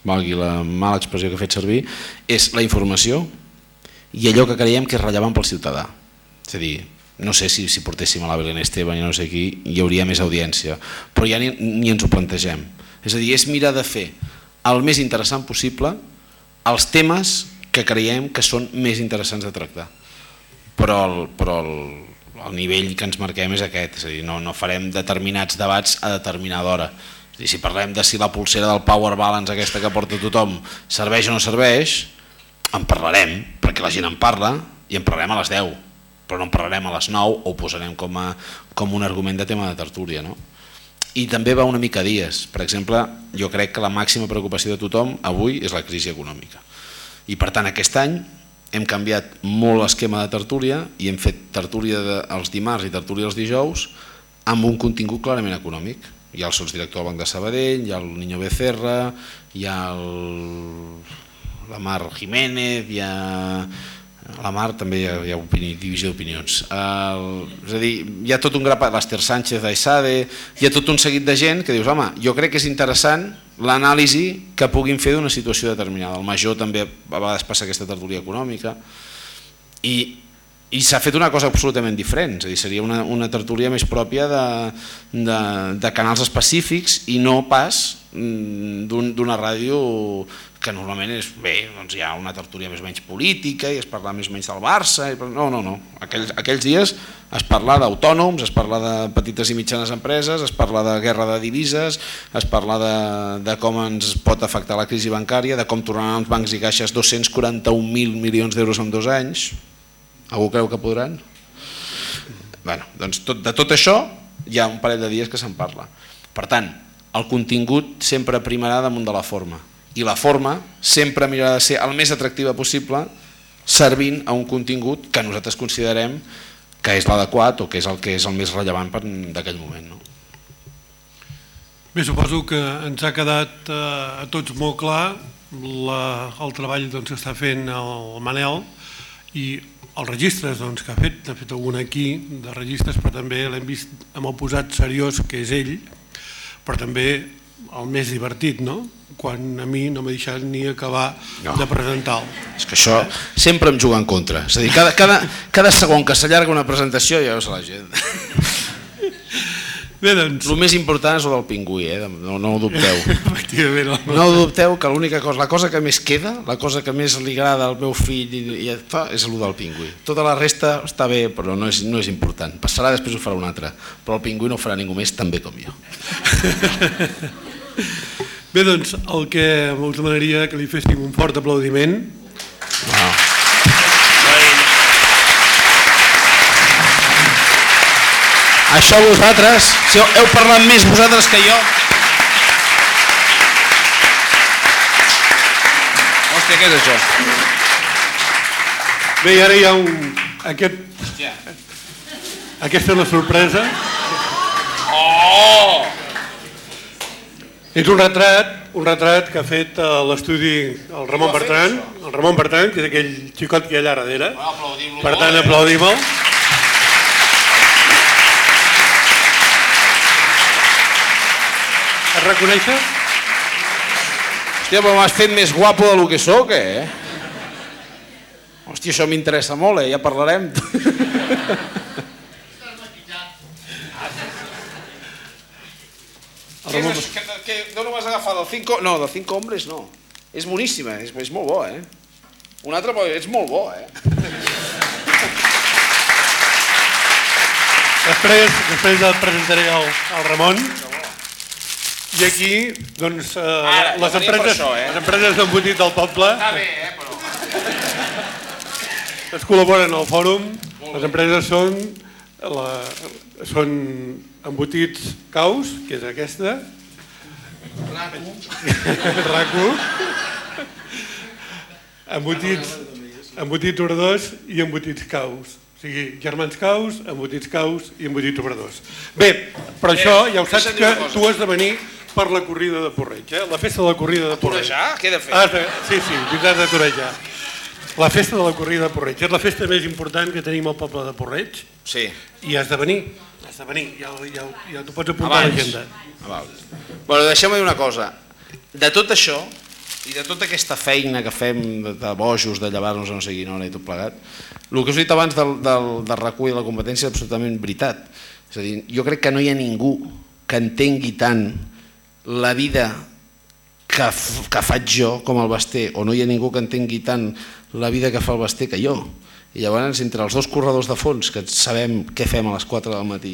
valgui la mala expressió que he fet servir, és la informació i allò que creiem que és rellevant pel ciutadà. És a dir, no sé si, si portéssim a la Belén Esteban i no sé qui, hi hauria més audiència, però ja ni, ni ens ho plantegem. És a dir, és mirar de fer el més interessant possible els temes que creiem que són més interessants de tractar. Però el, però el, el nivell que ens marquem és aquest, és a dir, no, no farem determinats debats a determinada hora. Dir, si parlem de si la pulsera del Power Balance aquesta que porta tothom serveix o no serveix, en parlarem, perquè la gent en parla i en parlarem a les 10, però no en parlarem a les 9 o ho posarem com, a, com un argument de tema de tertúlia. No? I també va una mica a dies. Per exemple, jo crec que la màxima preocupació de tothom avui és la crisi econòmica. I per tant aquest any hem canviat molt l'esquema de tertúlia i hem fet tertúlia els dimarts i tertúlia els dijous amb un contingut clarament econòmic. Hi ha el sotsdirector del Banc de Sabadell, hi ha el Niño Becerra, hi ha el, la Mar Jiménez, hi ha A la Mar també hi ha, hi ha opini, divisió d'opinions. És a dir, hi ha tot un grapat, l'Ester Sánchez d'Aissade, hi ha tot un seguit de gent que dius, home, jo crec que és interessant l'anàlisi que puguin fer d'una situació determinada. El major també a vegades passa aquesta tertúlia econòmica i, i s'ha fet una cosa absolutament diferent, és a dir, seria una, una tertúlia més pròpia de, de, de canals específics i no pas mm, d'una un, ràdio que normalment és, bé, doncs hi ha una tertúlia més o menys política i es parla més o menys del Barça, i, no, no, no, aquells, aquells dies es parla d'autònoms, es parla de petites i mitjanes empreses, es parla de guerra de divises, es parla de, de com ens pot afectar la crisi bancària, de com tornaran els bancs i caixes 241.000 milions d'euros en dos anys, algú creu que podran? Bueno, doncs tot, de tot això hi ha un parell de dies que se'n parla. Per tant, el contingut sempre primarà damunt de la forma i la forma sempre millorarà de ser el més atractiva possible servint a un contingut que nosaltres considerem que és l'adequat o que és el que és el més rellevant d'aquell moment. No? Bé, suposo que ens ha quedat eh, a tots molt clar la, el treball doncs, que està fent el Manel i els registres doncs, que ha fet, ha fet algun aquí de registres, però també l'hem vist amb el posat seriós que és ell, però també el més divertit, no? quan a mi no m'ha deixat ni acabar no. de presentar-lo. És que això sempre em juga en contra. És a dir, cada, cada, cada segon que s'allarga una presentació ja veus la gent. Bé, doncs... El més important és el del pingüí, eh? no, no ho dubteu. no. ho dubteu que l'única cosa, la cosa que més queda, la cosa que més li agrada al meu fill i, i fa, és el del pingüí. Tota la resta està bé, però no és, no és important. Passarà, després ho farà un altre. Però el pingüí no ho farà ningú més tan bé com jo. Bé, doncs, el que us demanaria que li féssim un fort aplaudiment. Wow. Això vosaltres, si heu parlat més vosaltres que jo. Hòstia, què és això? Bé, i ara hi ha un... Aquest... Hòstia. Aquesta és la sorpresa. Oh! És un retrat, un retrat que ha fet eh, l'estudi el Ramon Bertran, el Ramon Bertran, que és aquell xicot que hi ha allà darrere. Per tant, eh? Et reconeixes? Hòstia, però m'has fet més guapo del que sóc, eh? Hòstia, això m'interessa molt, eh? Ja parlarem. Què és? Que, que, no vas agafar del 5... No, del 5 hombres no. És boníssima, és, és molt bo, eh? Un altre, però és molt bo, eh? Després, després el presentaré al, al Ramon. I aquí, doncs, eh, Ara, les, empreses, això, eh? les empreses d'embotit del poble... Està bé, eh, però... Es col·laboren al fòrum. Les empreses són, la, són embotits caus, que és aquesta, raco, embotits, embotits obradors i embotits caus. O sigui, germans caus, embotits caus i embotits obradors. Bé, però això ja ho saps que tu has de venir per la corrida de Porreig, eh? la festa de la corrida de Porreig. Torejar? Què he de fer? Has de, sí, sí, has de torejar. La festa de la corrida de Porreig és la festa més important que tenim al poble de Porreig sí. i has de venir de venir, ja, ja, ja t'ho pots apuntar Abans. a l'agenda. Bueno, deixeu-me dir una cosa. De tot això, i de tota aquesta feina que fem de, de bojos, de llevar-nos a no sé quina hora i tot plegat, el que us he dit abans del, del, del recull de la competència és absolutament veritat. És a dir, jo crec que no hi ha ningú que entengui tant la vida que, que faig jo com el Basté, o no hi ha ningú que entengui tant la vida que fa el Basté que jo. I llavors, entre els dos corredors de fons, que sabem què fem a les 4 del matí,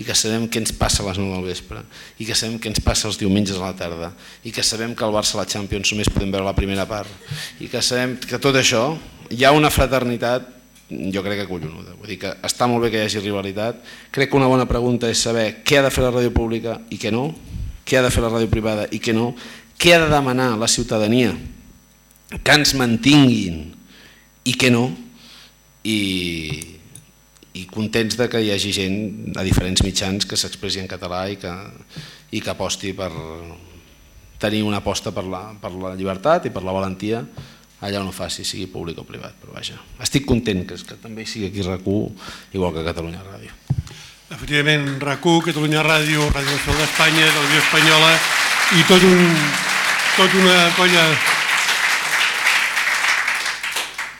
i que sabem què ens passa a les 9 del vespre, i que sabem què ens passa els diumenges a la tarda, i que sabem que al Barça a la Champions només podem veure la primera part, i que sabem que tot això, hi ha una fraternitat, jo crec que collonuda. Vull dir que està molt bé que hi hagi rivalitat. Crec que una bona pregunta és saber què ha de fer la ràdio pública i què no, què ha de fer la ràdio privada i què no, què ha de demanar la ciutadania que ens mantinguin i què no, i, i contents de que hi hagi gent a diferents mitjans que s'expressi en català i que, i que aposti per tenir una aposta per la, per la llibertat i per la valentia allà on ho faci, sigui públic o privat, però vaja. Estic content que, que també sigui aquí RAC1, igual que Catalunya Ràdio. Efectivament, RAC1, Catalunya Ràdio, Ràdio Nacional d'Espanya, Televisió Espanyola i tot un, tot una colla...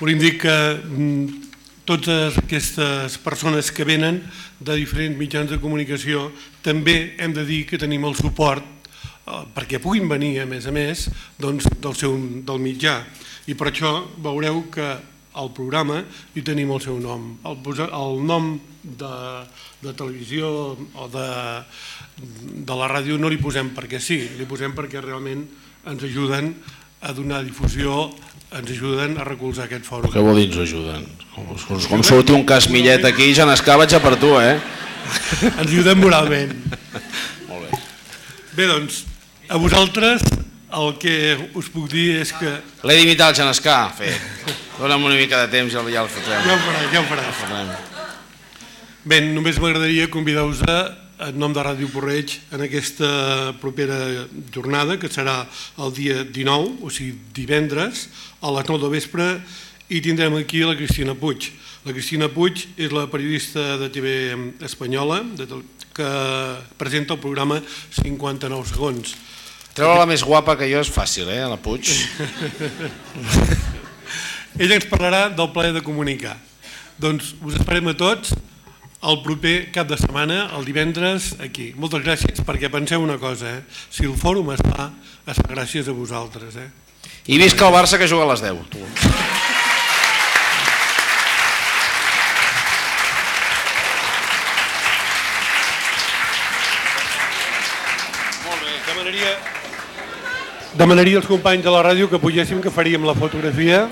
Volem dir que mm, totes aquestes persones que venen de diferents mitjans de comunicació també hem de dir que tenim el suport eh, perquè puguin venir, a més a més, doncs, del, seu, del mitjà. I per això veureu que al programa hi tenim el seu nom. El, el nom de, de televisió o de, de la ràdio no li posem perquè sí, li posem perquè realment ens ajuden a donar difusió, ens ajuden a recolzar aquest fòrum. Què vol dir ens ajuden? Com, com, com surti un cas millet aquí, ja n'escà vaig a per tu, eh? ens ajuden moralment. Molt bé. Bé, doncs, a vosaltres el que us puc dir és que... L'he d'imitar el Genescà, fet. Dóna'm una mica de temps i ja el- ja el fotrem. Ja ho faràs, ja ho faràs. Bé, només m'agradaria convidar-vos a en nom de Ràdio Porreig en aquesta propera jornada, que serà el dia 19, o sigui divendres, a les 9 de vespre, i tindrem aquí la Cristina Puig. La Cristina Puig és la periodista de TV espanyola de que presenta el programa 59 segons. Treure la més guapa que jo és fàcil, eh, la Puig. Ella ens parlarà del plaer de comunicar. Doncs us esperem a tots el proper cap de setmana, el divendres, aquí. Moltes gràcies, perquè penseu una cosa, eh? si el fòrum es fa, es fa gràcies a vosaltres. Eh? I visca el Barça que juga a les 10. Tu. Molt bé, demanaria... Demanaria als companys de la ràdio que pugéssim, que faríem la fotografia.